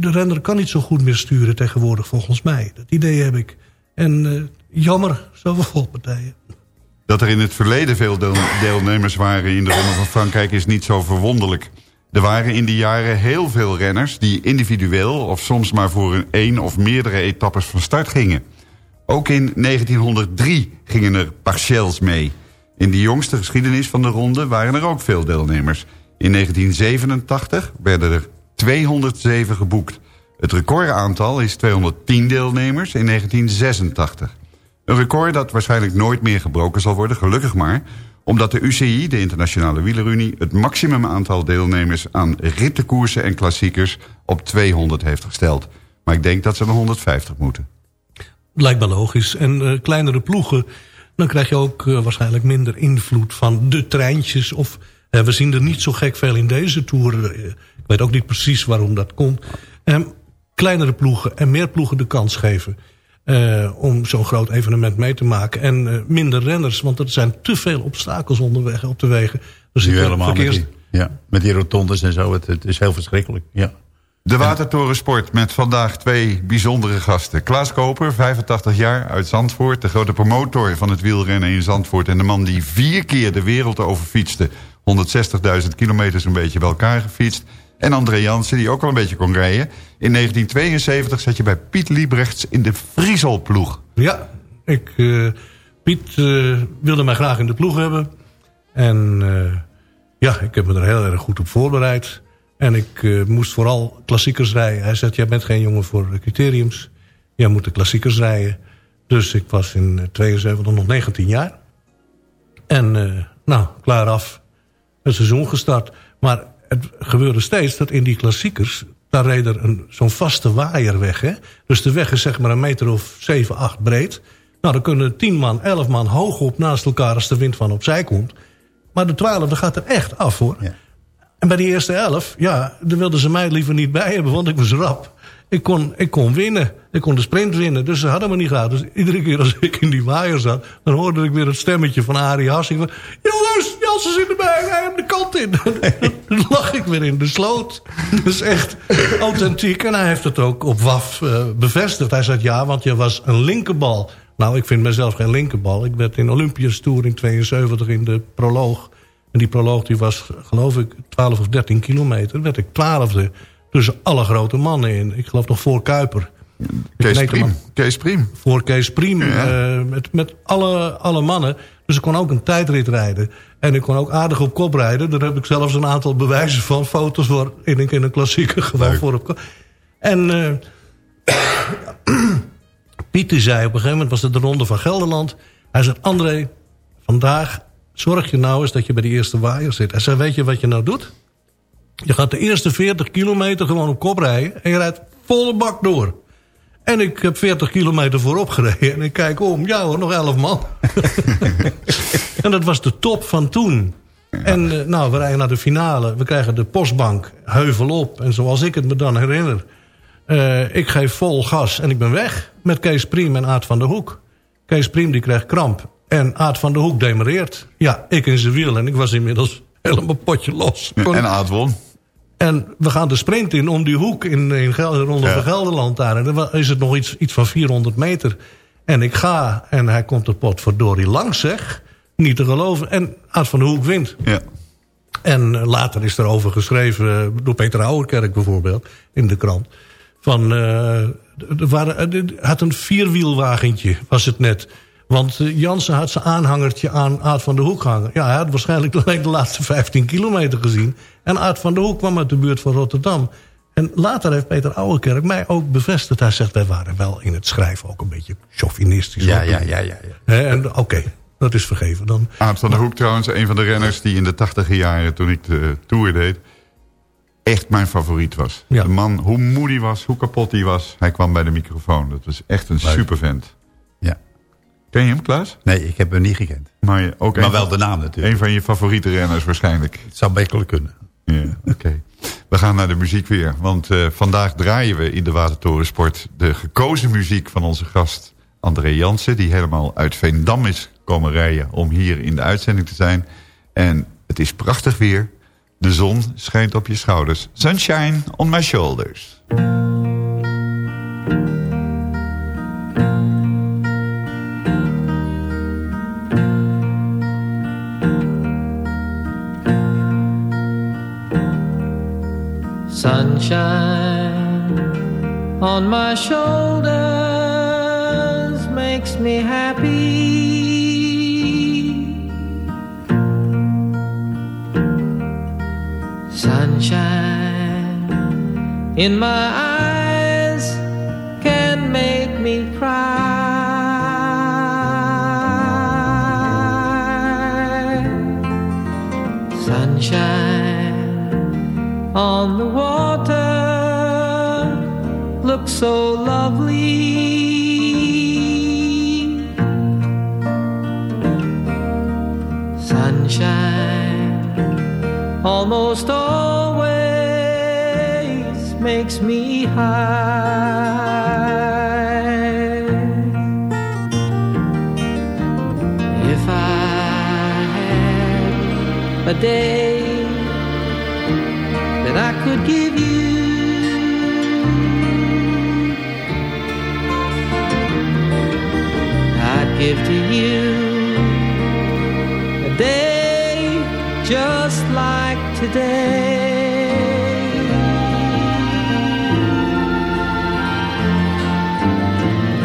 De renner kan niet zo goed meer sturen tegenwoordig volgens mij. Dat idee heb ik. En uh, jammer, zoveel volpartijen. Dat er in het verleden veel deelnemers waren in de Ronde van Frankrijk... is niet zo verwonderlijk. Er waren in die jaren heel veel renners die individueel... of soms maar voor een één of meerdere etappes van start gingen. Ook in 1903 gingen er partiels mee. In de jongste geschiedenis van de ronde waren er ook veel deelnemers. In 1987 werden er 207 geboekt. Het recordaantal is 210 deelnemers in 1986. Een record dat waarschijnlijk nooit meer gebroken zal worden, gelukkig maar omdat de UCI, de Internationale Wielerunie... het maximum aantal deelnemers aan rittenkoersen en klassiekers... op 200 heeft gesteld. Maar ik denk dat ze naar 150 moeten. Me logisch. En uh, kleinere ploegen, dan krijg je ook uh, waarschijnlijk minder invloed van de treintjes. Of uh, we zien er niet zo gek veel in deze Tour. ik weet ook niet precies waarom dat komt. kleinere ploegen en meer ploegen de kans geven... Uh, om zo'n groot evenement mee te maken. En uh, minder renners, want er zijn te veel obstakels onderweg op de wegen. Dus nu helemaal verkeers... met, die, ja, met die rotondes en zo. Het, het is heel verschrikkelijk. Ja. De Watertorensport met vandaag twee bijzondere gasten. Klaas Koper, 85 jaar, uit Zandvoort. De grote promotor van het wielrennen in Zandvoort. En de man die vier keer de wereld over fietste. 160.000 kilometer zo'n beetje bij elkaar gefietst. En André Jansen, die ook al een beetje kon rijden. In 1972 zat je bij Piet Liebrechts in de Frieselploeg. Ja, ik, uh, Piet uh, wilde mij graag in de ploeg hebben. En uh, Ja, ik heb me er heel erg goed op voorbereid. En ik moest vooral klassiekers rijden. Hij zegt, jij bent geen jongen voor criteriums. Jij moet de klassiekers rijden. Dus ik was in 72 nog 19 jaar. En nou, klaar af. Een seizoen gestart. Maar het gebeurde steeds dat in die klassiekers... daar reed er zo'n vaste waaier weg. Hè? Dus de weg is zeg maar een meter of 7, 8 breed. Nou, dan kunnen 10 man, 11 man hoog op naast elkaar... als de wind van opzij komt. Maar de twaalfde gaat er echt af, hoor. Ja. En bij die eerste elf, ja, daar wilden ze mij liever niet bij hebben... want ik was rap. Ik kon, ik kon winnen. Ik kon de sprint winnen. Dus ze hadden me niet gehad. Dus iedere keer als ik in die waaier zat... dan hoorde ik weer het stemmetje van Arie Hassing. Van, Jongens, Jansen zit erbij. Hij hem de kant in. [laughs] dan lag ik weer in de sloot. Dat is echt authentiek. En hij heeft het ook op WAF uh, bevestigd. Hij zei ja, want je was een linkerbal. Nou, ik vind mezelf geen linkerbal. Ik werd in Olympias Tour in 72 in de proloog. En die proloog die was, geloof ik, 12 of 13 kilometer. werd ik twaalfde tussen alle grote mannen in. Ik geloof nog voor Kuiper. Kees Priem. Kees Priem. Voor Kees Priem. Uh, met, met alle, alle mannen. Dus ik kon ook een tijdrit rijden. En ik kon ook aardig op kop rijden. Daar heb ik zelfs een aantal bewijzen van. Foto's voor in een, in een klassieke gewoon voor op kop. En [clears throat] uh, Pieter zei op een gegeven moment was het de ronde van Gelderland. Hij zei, André, vandaag zorg je nou eens dat je bij die eerste waaier zit. Hij zei, weet je wat je nou doet? Je gaat de eerste 40 kilometer gewoon op kop rijden... en je rijdt volle bak door. En ik heb 40 kilometer voorop gereden. En ik kijk om, ja hoor, nog 11 man. [laughs] en dat was de top van toen. En uh, nou, we rijden naar de finale. We krijgen de postbank heuvel op. En zoals ik het me dan herinner... Uh, ik geef vol gas en ik ben weg met Kees Priem en Aad van der Hoek. Kees Priem die krijgt kramp en Aad van der Hoek demereert. Ja, ik in zijn wiel en ik was inmiddels helemaal potje los. En Aad won. En we gaan de sprint in om die hoek in, in Gel Ronde ja. van Gelderland daar. En dan is het nog iets, iets van 400 meter. En ik ga en hij komt de pot verdorie langs zeg. Niet te geloven. En Aad van der Hoek wint. Ja. En uh, later is er over geschreven door Peter Ouwerkerk bijvoorbeeld in de krant. Van, uh, er waren, had een vierwielwagentje, was het net. Want Jansen had zijn aanhangertje aan Aad van der Hoek hangen. Ja, hij had waarschijnlijk [laughs] alleen de laatste 15 kilometer gezien. En Aad van der Hoek kwam uit de buurt van Rotterdam. En later heeft Peter Ouwekerk mij ook bevestigd. Hij zegt, wij waren wel in het schrijven ook een beetje chauvinistisch. Ja, ja, ja, ja. ja. En oké, okay, dat is vergeven dan. Aad van der Hoek trouwens, een van de renners die in de tachtige jaren... toen ik de Tour deed, echt mijn favoriet was. Ja. De man, hoe moe hij was, hoe kapot hij was. Hij kwam bij de microfoon. Dat was echt een supervent. Ja. Ken je hem, Klaas? Nee, ik heb hem niet gekend. Maar, ook maar wel van, de naam natuurlijk. Een van je favoriete renners waarschijnlijk. Het zou best kunnen. Ja, oké. We gaan naar de muziek weer. Want uh, vandaag draaien we in de Watertorensport... de gekozen muziek van onze gast André Jansen... die helemaal uit Veendam is komen rijden... om hier in de uitzending te zijn. En het is prachtig weer. De zon schijnt op je schouders. Sunshine on my shoulders. Sunshine on my shoulders makes me happy. Sunshine in my eyes can make me cry. Sunshine on the looks so lovely. Sunshine almost always makes me high. If I had a day that I could give give to you a day just like today.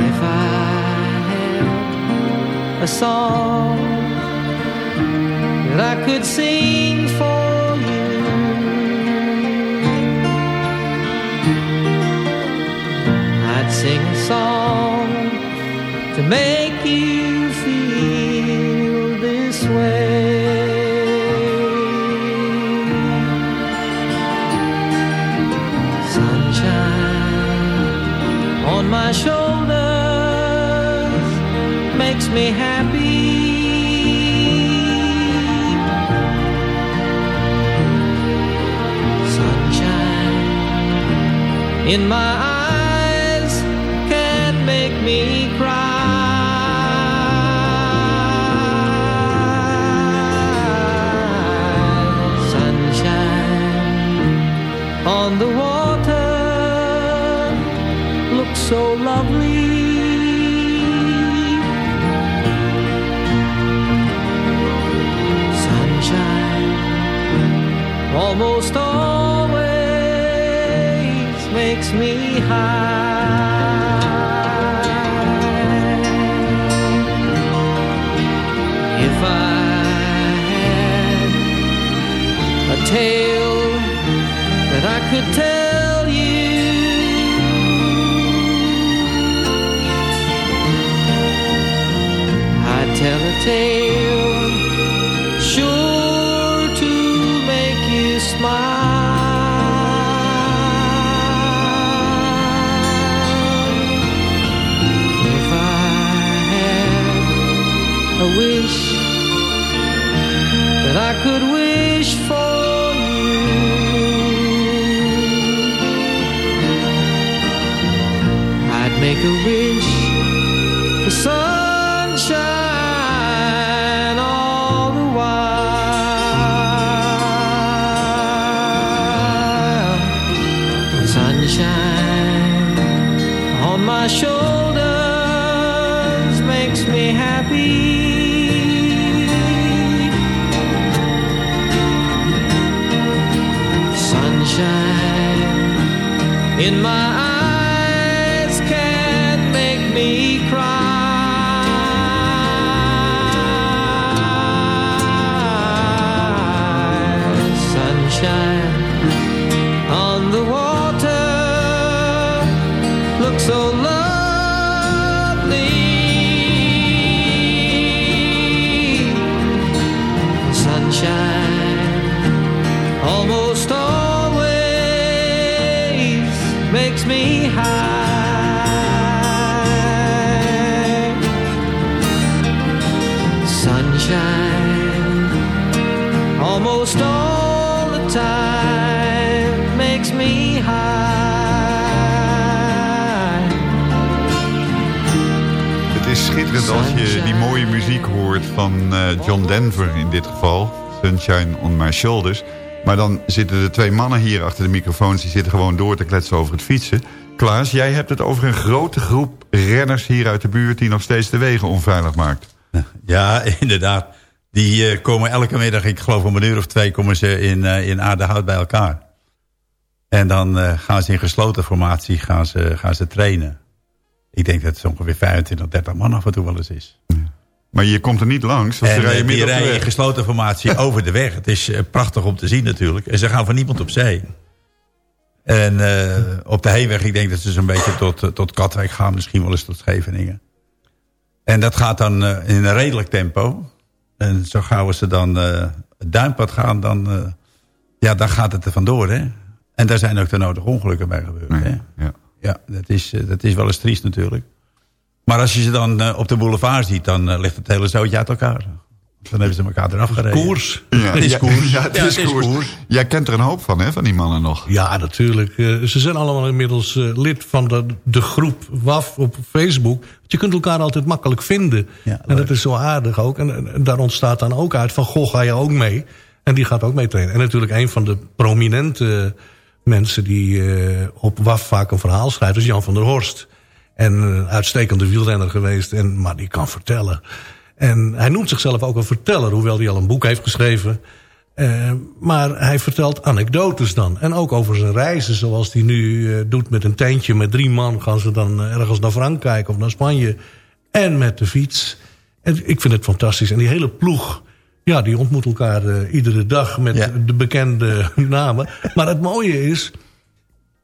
If I had a song that I could sing for you, I'd sing a song to make you feel this way. Sunshine on my shoulders makes me happy. Sunshine on my shoulders makes me happy. Sunshine in my eyes muziek hoort van eh, John Denver in dit geval. Sunshine on my shoulders. Maar dan zitten de twee mannen hier achter de microfoons... die zitten gewoon door te kletsen over het fietsen. Klaas, jij hebt het over een grote groep renners hier uit de buurt... die nog steeds de wegen onveilig maakt. Ja, inderdaad. Die eh, komen elke middag, ik geloof om een uur of twee... komen ze in, eh, in Aardehout bij elkaar. En dan gaan ze in gesloten formatie gaan ze, gaan ze trainen. Ik denk dat het ongeveer 25, 30 man af en toe wel eens is. Maar je komt er niet langs, want en ze rijden eh, die rijden in gesloten formatie [laughs] over de weg. Het is eh, prachtig om te zien natuurlijk. En ze gaan van niemand op zee. En eh, op de heenweg, ik denk dat ze zo'n beetje tot, tot Katwijk gaan. Misschien wel eens tot Scheveningen. En dat gaat dan in een redelijk tempo. En zo gauw ze dan het duimpad gaan, dan, ja, dan gaat het er vandoor. Hè? En daar zijn ook de nodige ongelukken bij gebeurd. Hè? Ja. Ja, dat is, dat is wel eens triest natuurlijk. Maar als je ze dan eh, op de boulevard ziet, dan eh, ligt het hele zootje uit elkaar. Dan hebben ze elkaar eraf gereden. Koers. Ja, het is koers. Ja, het is koers. Jij kent er een hoop van, hè, van die mannen nog. Ja, natuurlijk. Eh, ze zijn allemaal inmiddels lid van de, de groep WAF op Facebook. Je kunt elkaar altijd makkelijk vinden. en dat is zo aardig ook. En, en daar ontstaat dan ook uit van, goh, ga je ook mee? En die gaat ook mee trainen. En natuurlijk een van de prominente mensen die eh, op WAF vaak een verhaal schrijft... is Jan van der Horst. En een uitstekende wielrenner geweest. En, maar die kan vertellen. En hij noemt zichzelf ook een verteller, hoewel hij al een boek heeft geschreven. Uh, maar hij vertelt anekdotes dan. En ook over zijn reizen, zoals hij nu uh, doet met een tentje. Met drie man gaan ze dan ergens naar Frankrijk of naar Spanje. En met de fiets. En ik vind het fantastisch. En die hele ploeg, ja, die ontmoet elkaar uh, iedere dag met ja. de bekende [laughs] namen. Maar het mooie is,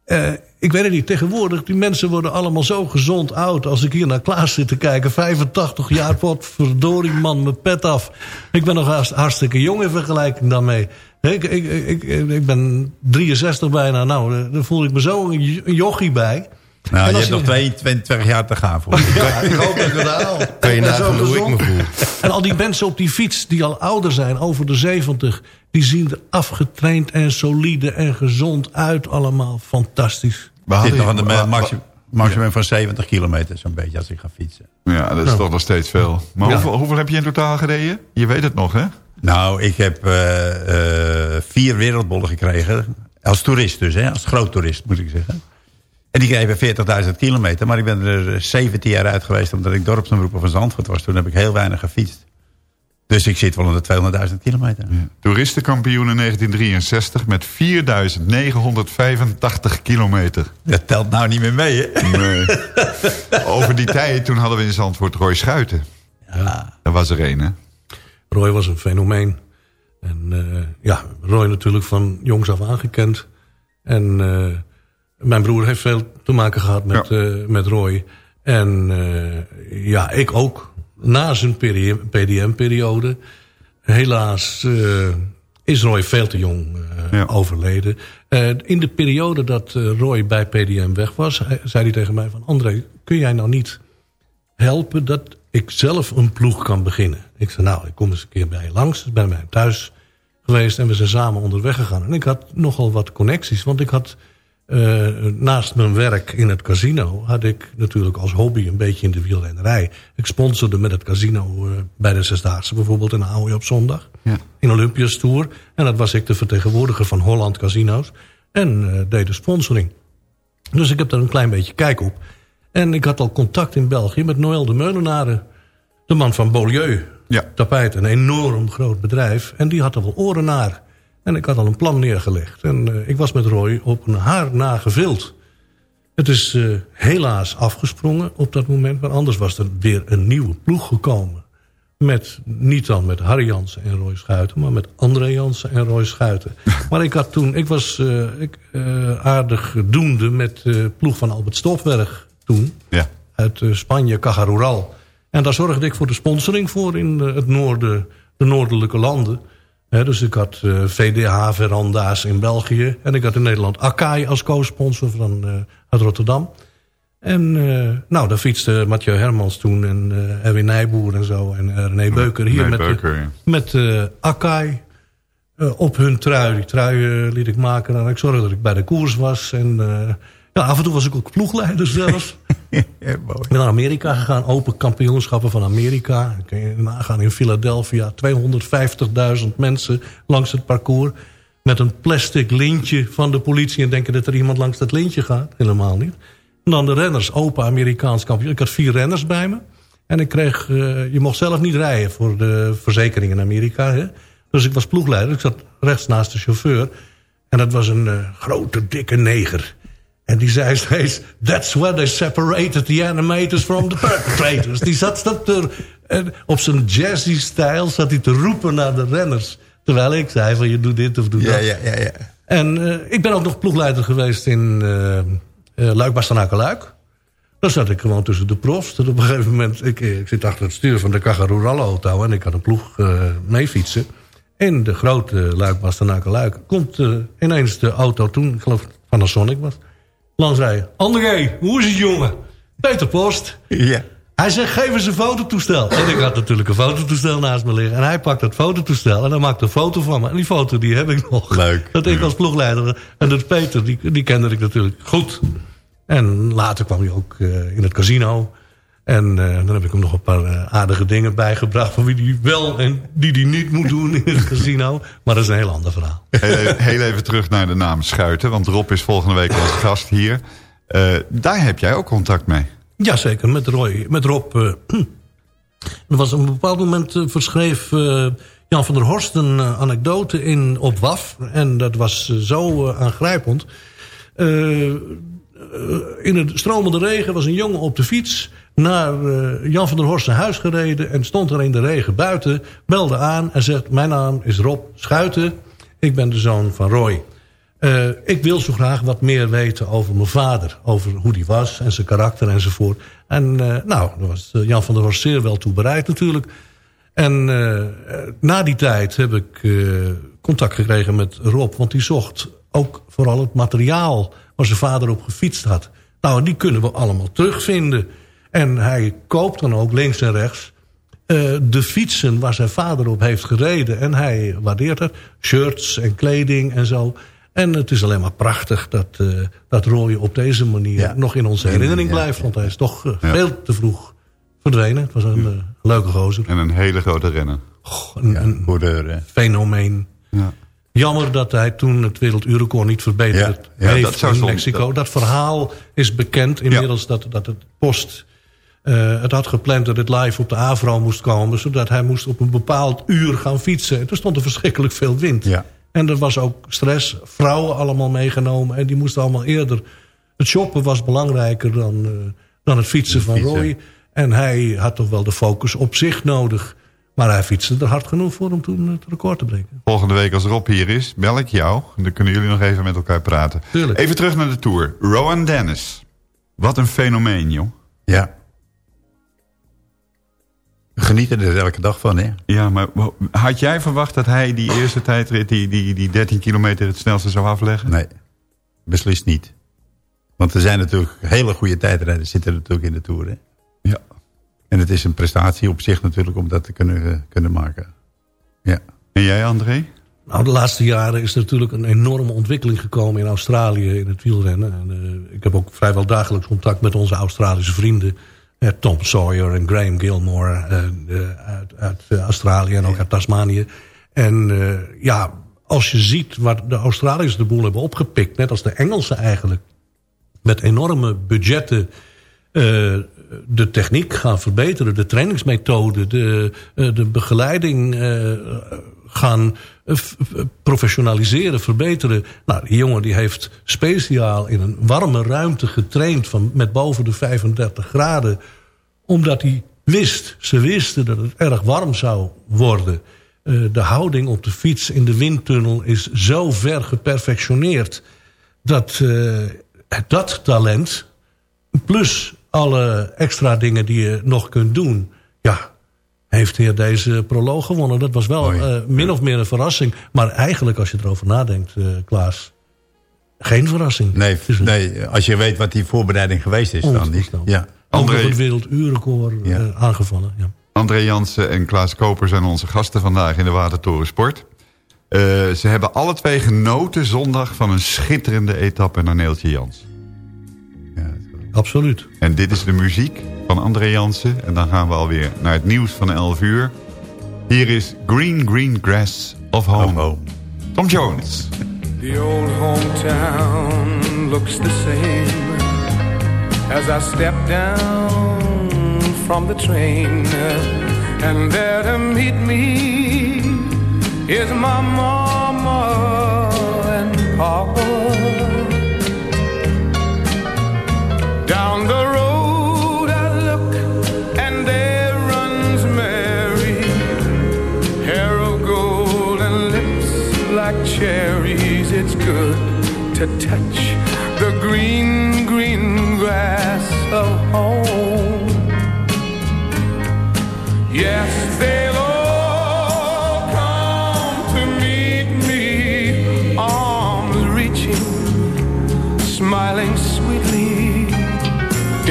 eh, ik weet het niet, tegenwoordig, die mensen worden allemaal zo gezond oud. Als ik hier naar Klaas zit te kijken, 85 jaar, wat verdorie man, mijn pet af. Ik ben nog hartst- hartstikke jong in vergelijking daarmee. Ik, ik, ik, ik, ben 63 bijna, nou, daar voel ik me zo een jochie bij. Nou, En je als hebt nog 22 jaar te gaan voor. Ja, ik hoop dat ik het haal. Kan je nagaan hoe ik me voel. En al die mensen op die fiets die al ouder zijn, over de 70... die zien er afgetraind en solide en gezond uit allemaal. Fantastisch. We zitten nog aan de ma- maximum, maximum van 70 kilometer zo'n beetje als ik ga fietsen. Ja, dat is toch nog steeds veel. Maar Ja. hoeveel, hoeveel heb je in totaal gereden? Je weet het nog, hè? Nou, ik heb eh, eh, vier wereldbollen gekregen. Als toerist dus, hè? als groot toerist moet ik zeggen. En die kregen 40.000 kilometer. Maar ik ben er 17 jaar uit geweest omdat ik dorpsomroeper van Zandvoort was. Toen heb ik heel weinig gefietst. Dus ik zit wel aan de 200.000 kilometer. Toeristenkampioen in 1963 met 4.985 kilometer. Dat telt nou niet meer mee, hè? Nee. [laughs] Over die tijd, toen hadden we in Zandvoort Roy Schuiten. Ja. Dat was er een, hè? Roy was een fenomeen. En eh, ja, Roy natuurlijk van jongs af aangekend. En eh, mijn broer heeft veel te maken gehad met, eh, met Roy. En eh, ja, ik ook. Na zijn PDM-periode. Helaas eh, is Roy veel te jong overleden. In de periode dat Roy bij PDM weg was... zei hij tegen mij van... André, kun jij nou niet helpen dat ik zelf een ploeg kan beginnen. Ik zei, nou, ik kom eens een keer bij je langs. Ik ben bij hem thuis geweest en we zijn samen onderweg gegaan. En ik had nogal wat connecties, want ik had... eh, naast mijn werk in het casino had ik natuurlijk als hobby een beetje in de wielrennerij. Ik sponsorde met het casino eh, bij de Zesdaagse bijvoorbeeld in Aoi op zondag. Ja. In Olympias Tour. En dat was ik de vertegenwoordiger van Holland Casino's. En eh, deed de sponsoring. Dus ik heb daar een klein beetje kijk op. En ik had al contact in België met Noël de Meulenaren. De man van Beaulieu. Ja. Tapijt, een enorm groot bedrijf. En die had er wel oren naar. En ik had al een plan neergelegd. En eh, ik was met Roy op een haar na gevild. Het is eh, helaas afgesprongen op dat moment. Maar anders was er weer een nieuwe ploeg gekomen. Met, niet dan met Harry Jansen en Roy Schuiten... maar met André Jansen en Roy Schuiten. [laughs] maar ik had toen... Ik was eh, ik, aardig doende met de ploeg van Albert Stofberg toen. Ja. Uit Spanje, Caja Rural. En daar zorgde ik voor de sponsoring voor in het noorden, de noordelijke landen. Dus ik had eh, VDH-veranda's in België. En ik had in Nederland Akai als co-sponsor van, uit Rotterdam. En eh, nou, daar fietste Mathieu Hermans toen en Erwin Nijboer en zo. En René Beuker hier Nee, met, Beuker, ja. met Akai op hun trui. Die trui liet ik maken en ik zorgde dat ik bij de koers was. En ja, af en toe was ik ook ploegleider zelfs. [laughs] Ik ben naar Amerika gegaan, open kampioenschappen van Amerika. Dan kun je nagaan in Philadelphia, 250.000 mensen langs het parcours. Met een plastic lintje van de politie en denken dat er iemand langs dat lintje gaat. Helemaal niet. En dan de renners, open Amerikaans kampioen. Ik had vier renners bij me. En ik kreeg, eh, je mocht zelf niet rijden voor de verzekering in Amerika. Hè? Dus ik was ploegleider, ik zat rechts naast de chauffeur. En dat was een eh, grote, dikke neger. En die zei steeds... That's where they separated the animators from the perpetrators. die zat, er, en op zijn jazzy stijl zat hij te roepen naar de renners. Terwijl ik zei van je doet dit of doe Ja, dat. ja, ja, ja. En eh, ik ben ook nog ploegleider geweest in eh, luik bastenaken luik Dan zat ik gewoon tussen de profs. Dat op een gegeven moment, ik, ik zit achter het stuur van de Caja Rural auto... en ik had een ploeg eh mee fietsen. En de grote luik bastenaken luik komt ineens de auto toen... ik geloof van een Sonic was... langs rijden. André, hoe is het jongen? Peter Post. Ja. Hij zegt, geef eens een fototoestel. En ik had natuurlijk een fototoestel naast me liggen. En hij pakt dat fototoestel en hij maakt een foto van me. En die foto die heb ik nog. Leuk. Dat ik als ploegleider. En dat Peter, die, die kende ik natuurlijk goed. En later kwam hij ook eh, in het casino. En eh, dan heb ik hem nog een paar eh, aardige dingen bijgebracht... van wie die wel en die die niet moet doen in het casino. Maar dat is een heel ander verhaal. Heel, even- heel even terug naar de naam Schuiten. Want Rob is volgende week als gast hier. Eh, daar heb jij ook contact mee. Jazeker, met, Roy, met Rob. er was op een bepaald moment verschreef Jan van der Horst een anekdote in, op WAF. En dat was zo aangrijpend. In het stromende regen was een jongen op de fiets naar eh, Jan van der Horst huis gereden... en stond er in de regen buiten, belde aan en zegt... mijn naam is Rob Schuiten, ik ben de zoon van Roy. Eh, ik wil zo graag wat meer weten over mijn vader. Over hoe die was en zijn karakter enzovoort. En uh, nou, daar was Jan van der Horst zeer wel toe bereid natuurlijk. En na die tijd heb ik contact gekregen met Rob. Want die zocht ook vooral het materiaal waar zijn vader op gefietst had. Nou, die kunnen we allemaal terugvinden. En hij koopt dan ook links en rechts uh, de fietsen waar zijn vader op heeft gereden. En hij waardeert het. Shirts en kleding en zo. En het is alleen maar prachtig dat, uh, dat Roy op deze manier ja. nog in onze herinnering blijft. Want hij is toch uh, veel te vroeg verdwenen. Het was een leuke gozer. En een hele grote renner. Goh, een, een fenomeen. Jammer dat hij toen het werelduurrecord niet verbeterd heeft in Mexico. Dat... dat verhaal is bekend inmiddels dat, dat het post uh, het had gepland dat het live op de Avro moest komen... zodat hij moest op een bepaald uur gaan fietsen. En er stond er verschrikkelijk veel wind. Ja. En er was ook stress. Vrouwen allemaal meegenomen. En die moesten allemaal eerder... Het shoppen was belangrijker dan, uh, dan het fietsen van Roy. En hij had toch wel de focus op zich nodig. Maar hij fietste er hard genoeg voor om toen het record te breken. Volgende week als Rob hier is, bel ik jou. Dan kunnen jullie nog even met elkaar praten. Tuurlijk. Even terug naar de Tour. Rowan Dennis. Wat een fenomeen, joh. Ja, genieten er elke dag van, hè? Ja, maar had jij verwacht dat hij die eerste tijdrit, die, die, die 13 kilometer het snelste zou afleggen? Nee, beslist niet. Want er zijn natuurlijk hele goede tijdrijders zitten natuurlijk in de Tour, hè? Ja. En het is een prestatie op zich natuurlijk om dat te kunnen, kunnen maken. Ja. En jij, André? Nou, de laatste jaren is er natuurlijk een enorme ontwikkeling gekomen in Australië in het wielrennen. En, uh, ik heb ook vrijwel dagelijks contact met onze Australische vrienden. Uh, Tom Sawyer en Graham Gilmore uh, uit, uit Australië en ook uit Tasmanië. En ja, als je ziet wat de Australiërs de boel hebben opgepikt... net als de Engelsen eigenlijk... met enorme budgetten de techniek gaan verbeteren... de trainingsmethode, de, de begeleiding gaan professionaliseren, verbeteren. Nou, die jongen die heeft speciaal in een warme ruimte getraind... Van, met boven de 35 graden. Omdat hij wist, ze wisten dat het erg warm zou worden. Uh, de houding op de fiets in de windtunnel is zo ver geperfectioneerd... dat dat talent, plus alle extra dingen die je nog kunt doen... ja, heeft hij deze proloog gewonnen. Dat was wel uh, min of meer een verrassing. Maar eigenlijk, als je erover nadenkt, uh, Klaas... geen verrassing. Nee, nee, als je weet wat die voorbereiding geweest is. Dan niet. Ja. André, het werelduurrecord ja. uh, aangevallen. Ja. André Jansen en Klaas Koper zijn onze gasten vandaag in de Watertoren Sport. ze hebben alle twee genoten zondag van een schitterende etappe naar Neeltje Jans. Absoluut. En dit is de muziek van André Jansen. En dan gaan we alweer naar het nieuws van 11 uur. Hier is Green Green Grass of Home. Tom Jones. The old hometown looks the same As I step down from the train And there to meet me Is my mama and papa Down the road I look and there runs Mary, hair of gold and lips like cherries. It's good to touch